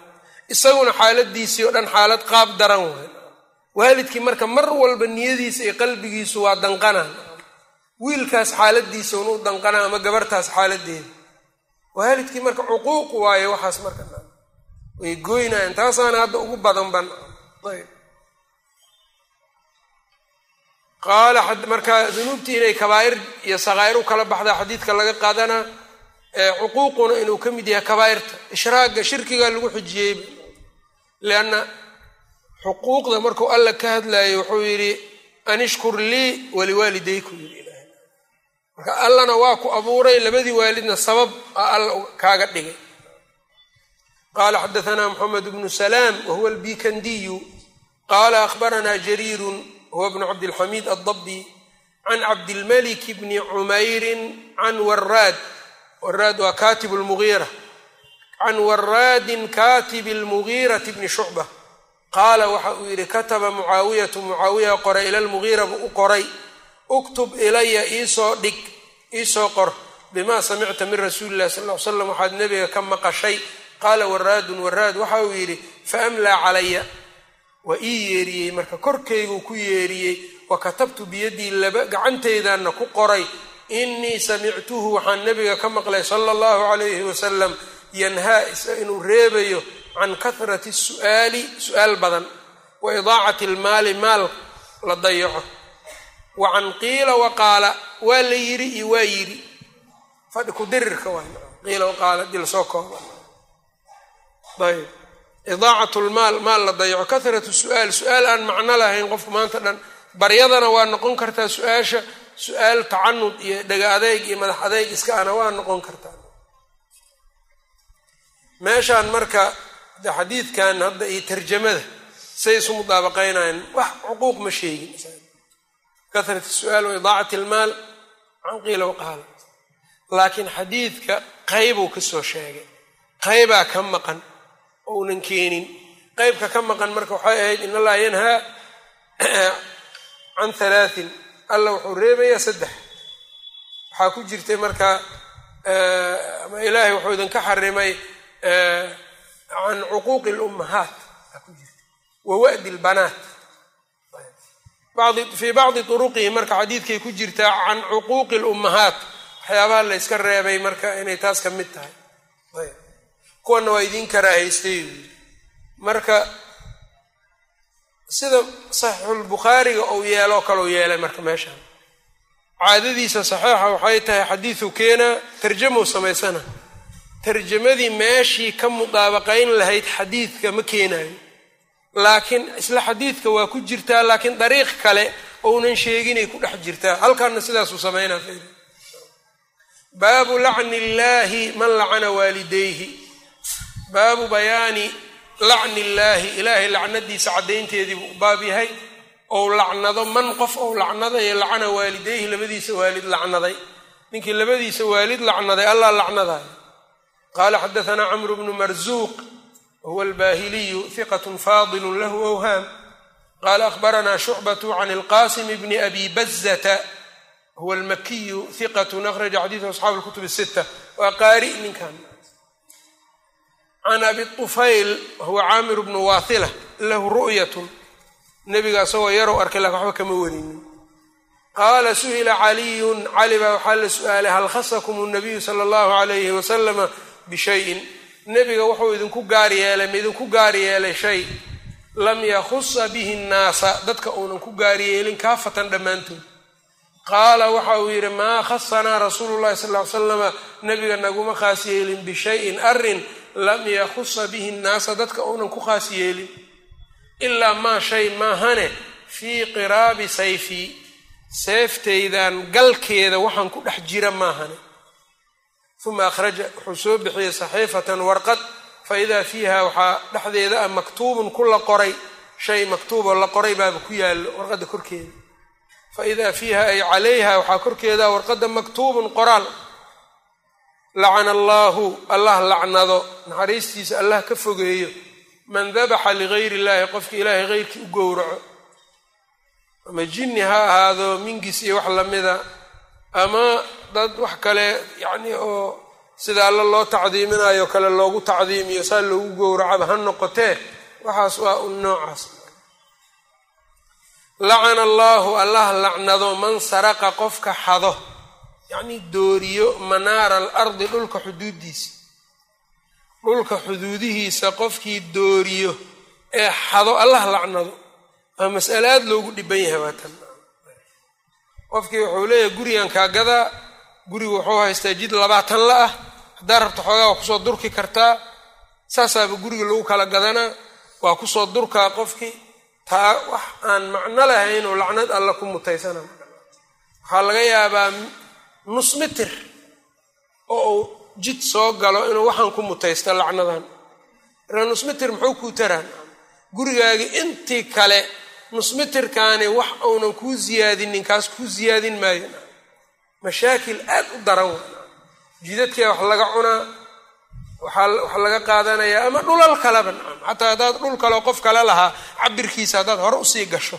Isaguna xaaladiisii oo dhan xaalad qaab daran waay. Waalidkii marka mar walba niyadiisa iyo qalbigiisu waa danqanaan. Wiilkaas xaaladiisa unu danqanaa ama gabartaas xaaladeeda waalidkii marka cuquuq waaye waxaas marka way gooynayan taasaana hadda ugu badan ban qaala marka dunuubtii inay kabaa'ir iyo sakaa'ir u kala baxdaa xadiidka laga qaadanaa cuquuquna inuu ka mid yahay kabaa'irta. Ishraaga shirkigaa lagu xujiyey lianna xuquuqda markuu alla ka hadlayo wuxuu yidhi anishkur lii waliwaalidayku yidhi marka allana waa ku abuuray labadii waalidna sabab alla kaaga dhigay. Qaala xadaanaa moxamed bnu salaam wahuwa albikandiyu qaala akhbaranaa jariirun huwa bnu cabdilxamiid addabi can cabdilmalik bni cumairin can waraad waraad waa katib lmugiira can waraadin katibi lmugiirati bni shucba. Qaala waxa uu yidhi kataba mucaawiyatu. Mucaawiya qoray ila lmugiira buu u qoray uktub ilaya iisoo dhig iisoo qor. Bimaa samicta min rasuuli illahi sal ly slam waxaad nebiga ka maqashay. Qaala waraadun waraad waxa uu yidhi faamlaa calaya. Waa ii yeeriyey marka korkayguu ku yeeriyey. Wa katabtu biyadii laba gacantaydaana ku qoray. Inii samictuhu waxaan nebiga ka maqlay sala allahu calayhi wasalam yanhaa inuu reebayo can kahrati su'aali su'aal badan. Wa idaacati almaali maal la dayaco wa can qiila wa qaala waa la yidhi iyo waa yidhi. Fadhi ku dirirka waa qiila waqaala dil soo kooba ayb idaacat lmaal maal la dayaco. Kahratu su'aal su'aal aan macno lahayn qofku maanta dhan baryadana waa noqon kartaa su'aasha su'aal tacanud iyo dhega adeyg iyo madax adeyg iska ana waa noqon kartaa. Meeshaan marka xadiidkan hadda iyo tarjamada say isu mudaabaqaynayan wax cuquuq ma sheegin kahrat su'aal wa idaacati almaal can qiila waqaala laakiin xadiidka qaybuu ka soo sheegay qaybaa ka maqan ounan keenin qeybka ka maqan marka waxay ahayd in allaha yanhaa can halaatin alla wuxuu reebayaa saddex waxaa ku jirtay marka ama ilaahay wuxuu idinka xarimay can cuquuqi lummahaat aa ku jirta wa wa'di lbanaat fii bacdi turuqihi marka xadiidkay ku jirtaa can cuquuqi lummahaat waxyaabaha la yska reebay marka inay taas ka mid tahay kuwana waa idin karaahaystay marka sida saxiixulbukhaariga uu yeeloo kaleu yeelay marka meeshaan caadadiisa saxiixa waxay tahay xadiidu keenaa tarjamou samaysana tarjamadii meeshii ka mudaabaqayn lahayd xadiidka ma keenaayo laakiin isla xadiidka waa ku jirtaa laakiin dariiq kale ounan sheeginay ku dhex jirtaa halkaana sidaasuu samaynaa baabu lacni illaahi man lacana waalidayhi. Baabu bayaani lacni illaahi ilaahay lacnadiisa caddaynteedii buu baab yahay. Ou lacnado man qof ou lacnadayo lacana waalidayhi. Labadiisa waalid lacnaday. Ninkii labadiisa waalid lacnaday allah lacnadayo qaala xadaanaa camru bnu marzuuq wahuwa albaahiliyu hiqat faadilu lahu awhaam qaala ahbaranaa shucbatu can ilqasim bni abi bazata huwa almakiyu hiqatun akhraja xadiidu asxaabi lkutub sita waa qaari ninkan can abi tufayl wahuwa caamir bnu waathila lahu ru'yatun nebiga isagoo yarow arkay laakiin waxba kama warinin qaala su'ila caliyun cali baa waxaa la su'aalay hal khasakum nabiyu sala allahu alayhi wasalama bishayin nebiga wuxuu idinku gaar yeelay ma gaar yeelay shay? Lam yakhusa bihi nnaasa. Dadka uunan ku gaar yeelin kaafatan dhammaantood. Qaala waxa uu yidhi maa khasanaa rasuulu llahi sal ly slama nebiga naguma khaas yeelin bishayin arrin lam yakhusa bihi nnaasa. Dadka uunan ku khaas yeelin. Ilaa maa shay maahane fii qiraabi sayfi. Seeftaydan galkeeda waxaan ku dhex jira maahane uma akhraja wuxuu soo bixiyey saxiifatan warqad fa idaa fiiha waxaa dhexdeeda ah maktuubun ku la qoray shay maktuuboo la qoray baaba ku yaallo warqadda korkeeda. Fa idaa fiiha ay calayha waxaa korkeeda warqadda maktuubun qoraal. Lacana allaahu allah lacnado naxariistiisa allah ka fogeeyo. Man dabaxa ligayri illaahi qofka ilaahay heyrkii u gowraco. Ama jinni ha ahaado mingis iyo wax lamida ama dad wax kale yacni oo sida alla loo tacdiiminayo kale loogu tacdiimiyo saa loogu gowracaba ha noqotee waxaas waa un noocaas. Lacana allaahu allah lacnado man saraqa qofka xado. Yacnii dooriyo manaara al ardi dhulka xuduuddiisa. Dhulka xuduudihiisa qofkii dooriyo ee xado allah lacnado. Waa mas'ale aada loogu dhiban yahay waa tan qofkii wuxuu leeyahay gurigan kaagadaa gurigu wuxuu haystaa jid labaatan la ah. Haddaa rabta xoogaa waa ku soo durki kartaa. Saasaaba guriga lagu kala gadanaa waa ku soo durkaa qofkii taa wax aan macno lahayn oo lacnad alla ku mutaysana. Waxaa laga yaabaa nus mitir oo uu jid soo galo inuu waxaan ku mutaysto lacnadan. Marka nus mitir muxuu kuu taraan? Gurigaagi intii kale nusmitirkaani wax uunan kuu siyaadinin kaas kuu siyaadin maayo mashaakil aad u daran wa jidadkee wax laga cunaa waxa laga qaadanayaa ama dhulal kaleba nacam xataa haddaad dhul kaleo qof kale lahaa cabirkiisa haddaad hore u sii gasho.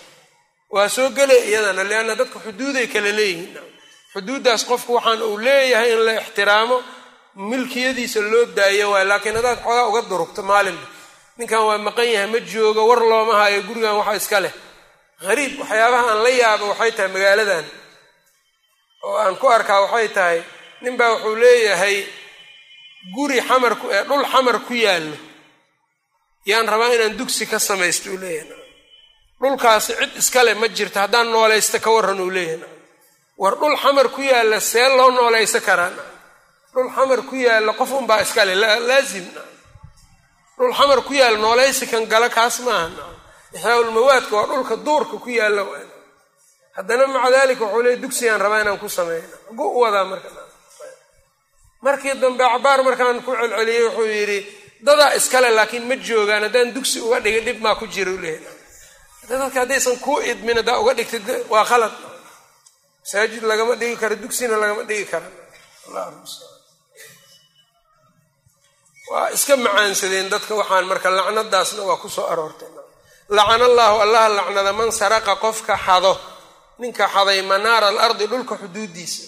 Waa soo gelay iyadana leanna dadka xuduuday kale leeyihiin. Xuduuddaas qofku waxaan uu leeyahay in la ixtiraamo milkiyadiisa loo daayo waay laakiin haddaad xoogaa uga durugto maalinba ninkan waa maqan yahay ma joogo war looma hayo gurigan waxa iska leh. Hariib waxyaabaha aan la yaabo waxay tahay magaaladan. Oo aan ku arkaa waxay tahay ninbaa wuxuu leeyahay guri xamar ee dhul xamar ku yaallo. Yaan rabaa inaan dugsi ka samaysto uu leeyahay. Dhulkaasi cid iskale ma jirto haddaan noolaysta ka warran uu leeyahay. War dhul xamar ku yaalla see loo noolaysa karaa dhul xamar ku yaalla qof unbaa iskale laazim dhul xamar ku yaalla noolaysi kan gala kaas maaha ixyaaulmawaadka waa dhulka duurka ku yaalla haddana maca daalika wuxuu leey dugsigaan rabaa inaan ku sameeyna ugu u wadaa marka. Markii dambe cabaar markaan ku celceliyey wuxuu yidhi dadaa iskale laakiin ma joogaan haddaan dugsi uga dhigay dhib maa ku jira u leeyahy dadka haddaysan kuu idmin haddaa uga dhigtid waa khalad. Masaajid lagama dhigi karo dugsina lagama dhigi kara waa iska macaansadeen dadka waxaan marka lacnadaasna waa ku soo aroortay. Lacana allaahu allaha lacnada man saraqa qofka xado ninka xaday manaara alardi dhulka xuduudiisa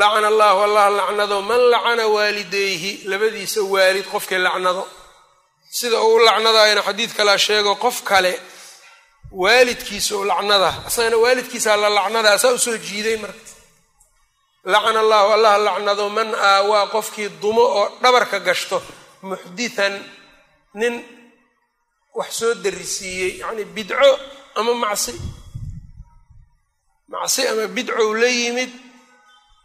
lacana allaahu allaha lacnado man lacana waalidayhi labadiisa waalid qofkii lacnado. Sida uu lacnadaayana xadiid kalaa sheego qof kale waalidkiisa oo lacnada asagana waalidkiisaa la lacnada asaa u soo jiiday marka lacana allaahu allaha lacnado man aawaa qofkii dumo oo dhabarka gashto muxditan nin wax soo darisiiyey yacni bidco ama macsi. Macsi ama bidcow la yimid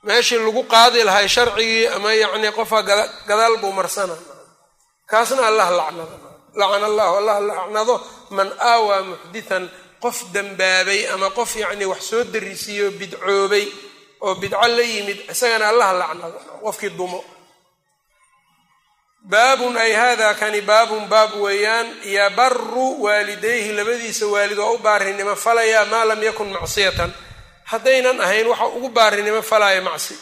meeshii lagu qaadi lahay sharcigii ama yacni qofka gadaal buu marsana. Kaasna allah lacnada. Lacana allahu allah lacnado man aawaa muxditan qof dembaabay ama qof yacni wax soo darisiiyo bidcoobay oo bidco la yimid isagana allah lacnado qofkii dumo. Baabun ay hada kani baabun baab weeyaan yabaru waalidayhi labadiisa waalid waa u baarinimo falaya maa lam yakun macsiyatan. Haddaynan ahayn waxa ugu baarinimo falaya macsi.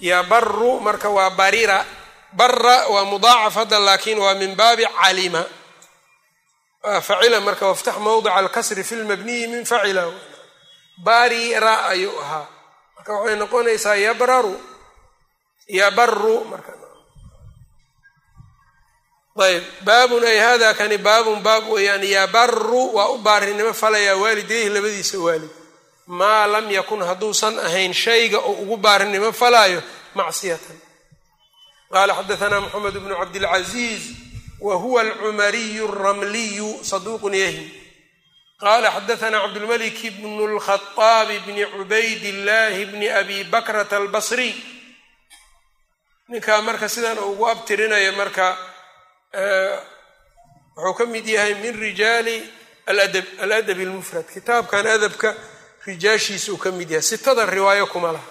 Yabaru marka waa barira. Bara waa mudaacaf hadda laakiin waa min baabi calima. Facila marka waftax mawdica alkasri fi lmabniyi min facila. Barira ayuu ahaa marka waxay noqonaysaa yabraru yabaru marayb baabun ay hada kani baabun baab weeyaan yabaru waa u baarinimo falayaa waalidayhi labadiisa waalid. Maa lam yakun hadduusan ahayn shayga oo ugu baarinimo falaayo macsiyatan qaala xadaanaa moxamed bnu cabdilcaziiz wa huwa alcumariyu ramliyu saduuqun yahi qala xadaثna cabdاlmalik bn اlkhaطaab bni cubayd اllahi bni abi bakrata albasriy ninkaa marka sidan ugu abtirinaya marka wuxuu ka mid yahay min rijaali aladab اlmufrad kitaabkan adabka rijaashiisuu ka mid yahay sitada riwaayo kuma laha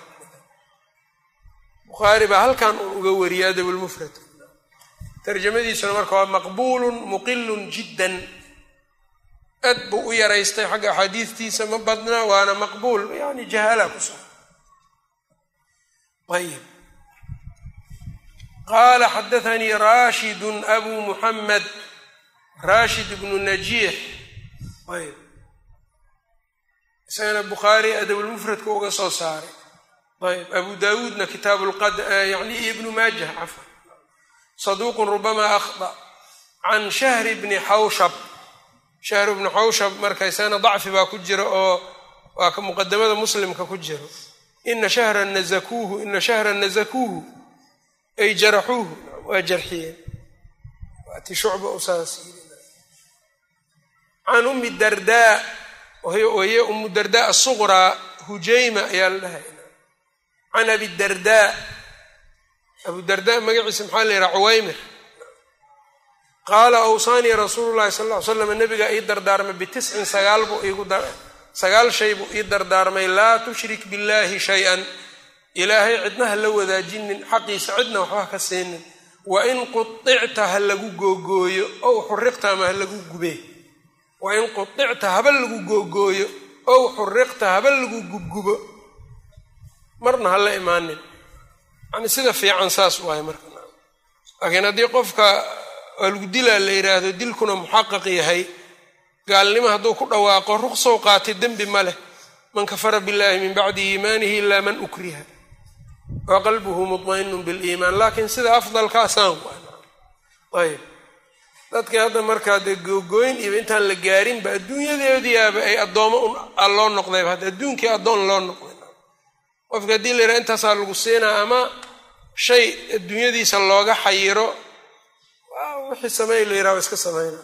bukhaari baa halkan uu uga wariyay adabulmufrad tarjamadiisuna marka waa maqbuulun muqilun jiddan aad buu u yaraystay xagga axaadiistiisa ma badna waana maqbuul. Yani jahala ku soo. Ayib qaala xadathanii rashidun abu muxamed rashid bnu najiix. Ayb isagana bukhaari adabulmufradka uga soo saaray. Ayb abu dawuudna kitaabu yani ibnu maajah cafan saduuqun rubama akhda. Can shahri bni xawshab shahr bni xawshab marka isagana dacfi baa ku jira oo waa ka muqadamada muslimka ku jiro ina shahra nazakuuhu ina shahra nazakuuhu ay jaraxuuhu waa jarxiyeen waati shucba usaas can umi dardaa wahiy umu dardaa asuqraa hujayma ayaa la dhahay. Can abi dardaa abu dardaa magaciisa maxaa la yidhaha cuwaymir qaala awsaanii rasuulu llahi sal ll slam nabiga ii dardaarmay bitiscin sagaal shay buu ii dardaarmay laa tushrik billahi shay-an. Ilaahay cidna ha la wadaajinin xaqiisa cidna waxba ka siinin wa in quicta ha lagu googooyo ow xuriqta ama ha lagu gubee. Wa in quicta haba lagu googooyo ow xuriqta haba lagu gubgubo. Marna ha la imaanin. Yani sida fiican saas waaye marka. Laakiin haddii qofka waa lagu dilaa la yidhaahdo dilkuna muxaqaq yahay. Gaalnimo hadduu ku dhawaaqo ruqsow qaatay dembi ma leh. Man kafara billahi min bacdi iimaanihi ilaa man ukriha. Wa qalbuhu mutmainun biliimaan laakiin sida afdalkaasaan ayb dadkii hadda markaa dee googooyn iyo intaan la gaarinba adduunyadeediyaaba ay addoomo un loo noqdayba hadda adduunkii addoon loo noqday. Qofka haddii la yidhaha intaasaa lagu siinaa ama shay adduunyadiisa looga xayiro wixii samey la yidhaha wa iska samayna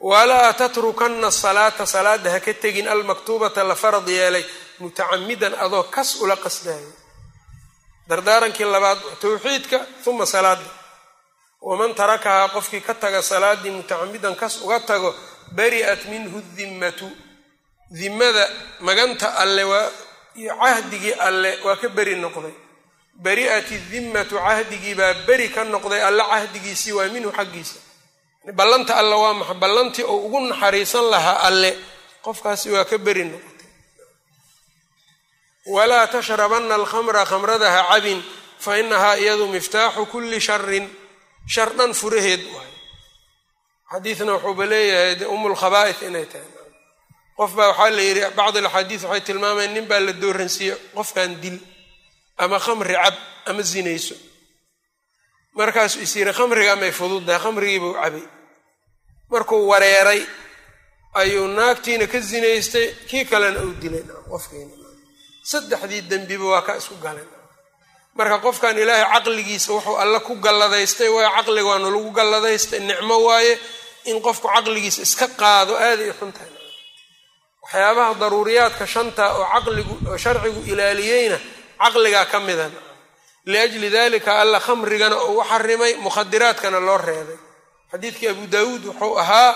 walaa tatrukanna salaata salaada ha ka tegin almaktuubata la farad yeelay mutacamidan adoo kas ula qasdayo dardaarankii labaad tawxiidka uma salaada waman tarakahaa qofkii ka taga salaadii mutacamidan kas uga tago bari'at minhu dimmatu dimmada maganta alle iyo cahdigii alle waa ka beri noqday bari'at dimmatu cahdigii baa beri ka noqday alle cahdigiisii waa minhu xaggiisa. Ballanta alle waa maxa ballantii oo ugu naxariisan lahaa alle. Qofkaasi waa ka beri noqotay. Walaa tashrabanna alkhamra khamrada ha cabin fa inahaa iyadu miftaaxu kulli sharin shar dhan furaheed waay. Xadiidna wuxuuba leeyahay de umulkhabaa'is inay tahay. Qof baa waxaa la yidhi bacd alaxaadiis waxay tilmaamayan nin baa la dooransiiye qofkan dil ama khamri cab ama zinayso. Markaasuu is yidhi khamriga amay fududdahay khamrigiibuu cabay markuu wareeray ayuu naagtiina ka zinaystay kii kalena uu dilay. Qofkiina saddexdii dembiba waa ka isku galeen marka qofkan ilaahay caqligiisa wuxuu alle ku galladaystay waayo caqliga waanu lagu galladaystay nicmo waaye in qofku caqligiisa iska qaado aaday xun tahay. Waxyaabaha daruuriyaadka shanta oo caqligu oo sharcigu ilaaliyeyna caqligaa ka mida liajli dalika alla khamrigana uu xarimay mukhadiraadkana loo reebay. Xadiidkii abu daawuud wuxuu ahaa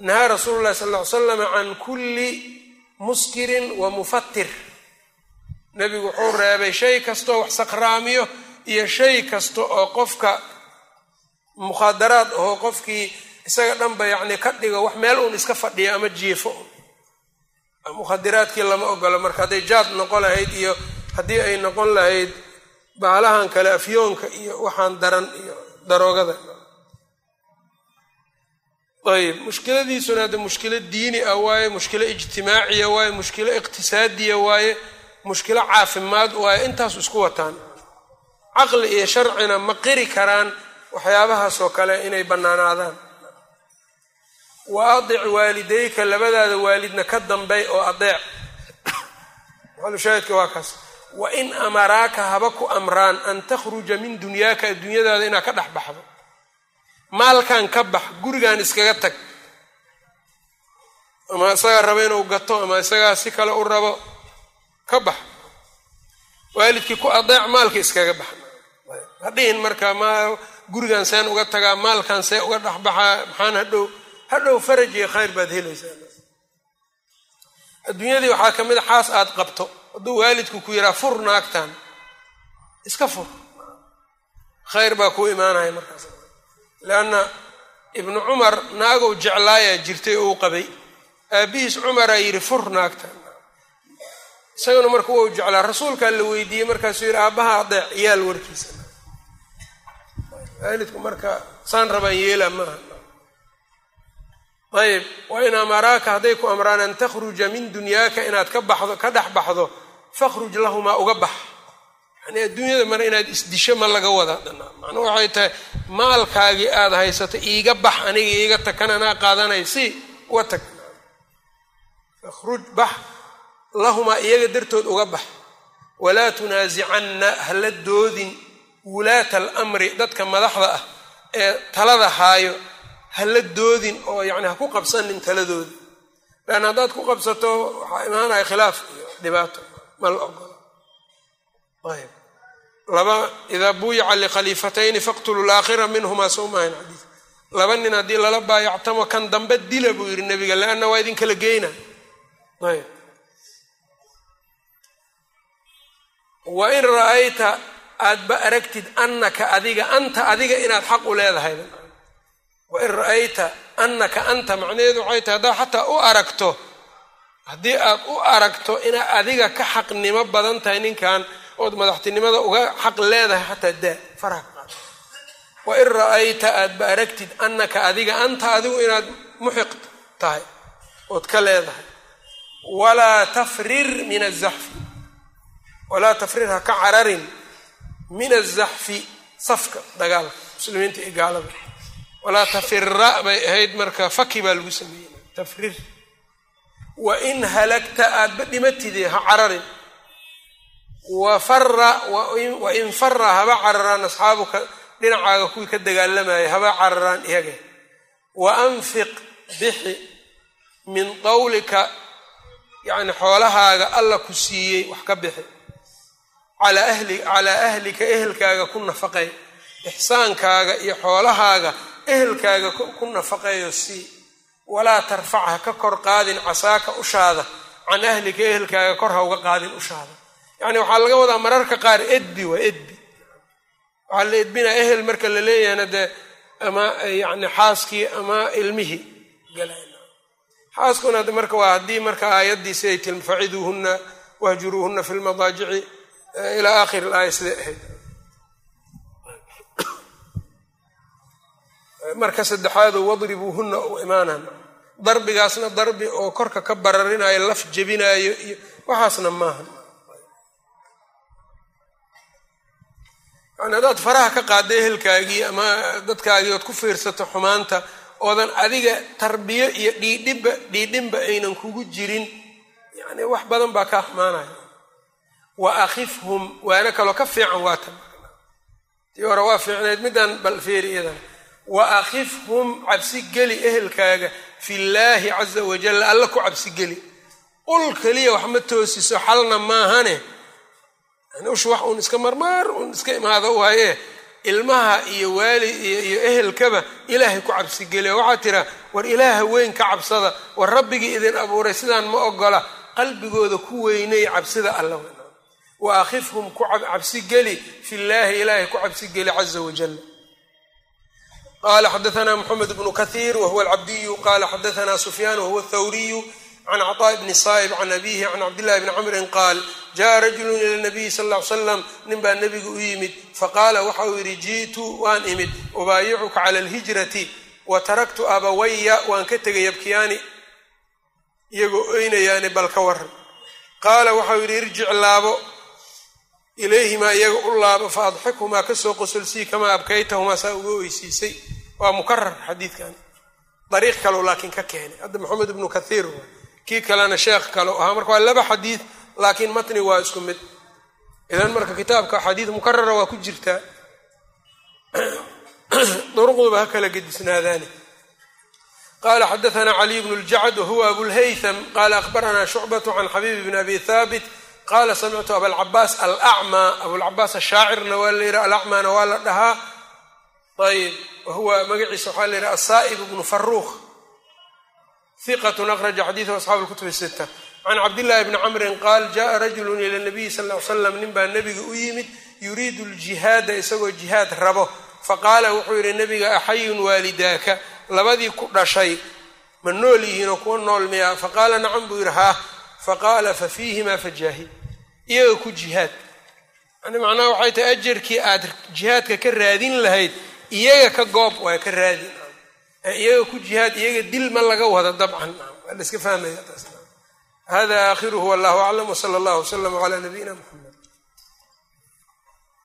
nahaa rasuulu llahi sal ly slam can kulli muskirin wa mufatir nebigu wuxuu reebay shay kastoo wax sakhraamiyo iyo shay kasta oo qofka mukhadaraad ahoo qofkii isaga dhanba yacni ka dhigo wax meel uun iska fadhiyo ama jiifo. Mukhadiraadkii lama ogolo marka hadday jaad noqon lahayd iyo haddii ay noqon lahayd baalahan kale afyoonka iyo waxaan daran iyo daroogada. Ayib. Mushkiladiisuna hadde mushkilo diini ah waaye mushkilo ijtimaaciya waaye mushkilo iqtisaadiya waaye mushkilo caafimaad waaye intaasu isku wataan. Caqli iyo sharcina ma qiri karaan waxyaabahaasoo kale inay bannaanaadaan. Wa adic waalidayka labadaada waalidna ka dambay oo adeec maxalushaahidka waa kaas wa in amaraaka haba ku amraan an takhruja min dunyaaka adduunyadaada inaad ka dhex baxdo. Maalkan ka bax gurigan iskaga tag. Ama isagaa rabo inuu gato ama isagaa si kale u rabo ka bax. Waalidkii ku adeec maalka iskaga bax. Hadhihin marka ma gurigan seen uga tagaa maalkan see uga dhexbaxaa maxaan hadhow hadhow faraj iyo khayr baad helaysaa adduunyadii waxaa ka mid a xaas aad qabto hadduu waalidku ku yihaa fur naagtan. Iska fur. Khayr baa kuu imaanaya markaas. Leanna ibnu cumar naagow jeclaayaa jirtay oo u qabay. Aabihiis cumaraa yidhi fur naagtan. Isaguna marka wau jeclaa rasuulkaa la weydiiyey markaasuu yidhi aabbaha adeec yaal warkiisa. Waalidku marka saan rabaan yeela maaha ayib wa in amaraaka hadday ku amraan an takhruja min dunyaaka inaad ka baxdo ka dhex baxdo fakhruj lahumaa uga bax. Yani adduunyada mar inaad isdisho ma laga wada. Macnuu waxay tahay maalkaagii aada haysato iiga bax aniga iiga tag kan anaa qaadanay si uga tag. Fakhruj bax lahumaa iyaga dartood uga bax. Walaa tunaasicanna hala doodin wulaata alamri dadka madaxda ah ee talada haayo hala doodin oo yani ha ku qabsanin taladoodi lan haddaad ku qabsato waxaa imaanaya khilaaf iyo dhibaato idaa buyica likhaliifatayni faqtulu laakhira minhumaa sowmahan xadiis laba nin haddii lala baayactamo kan dambe dila buu yidhi nabiga leanna waa idin kala geyna ayb wa in ra'ayta aadba aragtid annaka adiga anta adiga inaad xaq u leedahay wain ra'ayta annaka anta macnaheedu waxay tahay haddaad xataa u aragto haddii aad u aragto inaad adiga ka xaqnimo badan tahay ninkan ood madaxtinimada uga xaq leedahay xataa daa faraha ka qaado. Wain ra'ayta aadba aragtid annaka adiga anta adigu inaad muxiq tahay ood ka leedahay. Walaa tafrir min azaxfi walaa tafrir ha ka cararin min azaxfi safka dagaalka muslimiinta iyo gaalada. Walaa tafira bay ahayd marka faki baa lagu sameeyey. Tafrir wa in halagta aadba dhimatide ha cararin. Wa in fara haba cararaan asxaabuka dhinacaaga kuwii ka dagaalamaya haba cararaan iyaga. Wa anfiq bixi min qawlika yacni xoolahaaga alla ku siiyey wax ka bixi. Calaa ahlika ehelkaaga ku nafaqay. Ixsaankaaga iyo xoolahaaga ehelkaaga ku nafaqeeyo sii walaa tarfac ha ka kor qaadin casaaka ushaada can ahlika ehelkaaga kor ha uga qaadin ushaada yacni waxaa laga wadaa mararka qaar edbi waa edbi. Waxaa la edbinaa ehel marka la leeyahayna dee ama yani xaaskii ama ilmihii. Xaaskuna marka waa haddii marka aayaddiisi ay tilma faciduuhunna wahjuruuhunna fi lmadaajici ilaa aakhiri laaya siday ahayd marka saddexaado wadribuuhunna u imaanaan darbigaasna darbi oo korka ka bararinayo laf jebinaayo iyo waxaasna maaha yani haddaad faraha ka qaadda ehelkaagii ama dadkaagii ood ku fiirsato xumaanta oodan adiga tarbiyo iyo dhiidhibba dhiidhinba aynan kugu jirin yani wax badan baa kaa xumaanaya wa akhifhum waana kaloo ka fiican waa tan. Tii hore waa fiicnayd midaan bal feeri iyadan wa akhifhum cabsigeli ehelkaaga fillaahi caza wajalla alla ku cabsigeli qul keliya wax ma toosiso xalna maahane. Ush wax uun iska marmaar uun iska imaado waaye ilmaha iyo waali iyo ehelkaba ilaahay ku cabsigeliya waxaa tira war ilaaha weyn ka cabsada war rabbigii idin abuuray sidaan ma ogola qalbigooda ku weynay cabsida alla wa akhifhum ku cabsigeli fi llaahi ilaahay ku cabsigeli caza wajal qala xadaana mxamed bnu kahiir wahuwa alcabdiyu qala xadaana sufyaan wahuwa thawriyu can cطa bni saaib can abihi can cabdillahi bni camrin qaal jaءa rajulu ila nabiyi sal ly slam nin baa nebiga u yimid faqaala waxa uu yidhi ji'tu waan imid ubaayicuka cala alhijrati wa taraktu abawaya waan ka tegay yabkiyaani iyagoo oynayaani bal ka waran qaala waxau yidhi irjic laabo ilayhimaa iyaga u laabo fa ka soo qosolsii kamaa abkaytahumaa saa uga oysiisay waa mukarar xadiidkan. Dariiq kaleu laakiin ka keenay. Hadda maxamed ibnu kathiir kii kalena sheekh kale ahaa. Marka waa laba xadiid laakiin matni waa isku mid. Idan marka kitaabka xadiid mukarara waa ku jirtaa duruqduba ha kala gedisnaadaani. Qala xadaana caliy bnu ljacd wahuwa abulhaytham qala akhbarana shucbat can xabiib bn abi haabit qala samictu abalcabaas alacmaa abulcabaas ashaacirna waa la yidhaha alacmaana waa la dhahaa ayb wahuwa magaciisa waxaa la yidhaha asaa'ib bnu faruuq hiqatun akhraja xadiidahu asxaabu lkutub sita can cabdillahi bni camrin qaal jaءa rajulu ila nabiyi sal ly slam nin baa nebiga u yimid yuriidu ljihaada isagoo jihaad rabo faqaala wuxuu yidhi nebiga axayun waalidaaka labadii ku dhashay ma nool yihiinoo kuwa nool miyaa faqaala nacam buu yidhi haa faqaala fafiihimaa fajaahid iyaga ku jihaad yani macnaha waxay tahay ajarkii aad jihaadka ka raadin lahayd iyaga ka goob waa ka raadin iyaga ku jihaad iyaga dil ma laga wada dabcan waa la iska fahmaya taas hada aakhiruhu wallahu aclam wsala allahu wslama cala nabiyina mxamed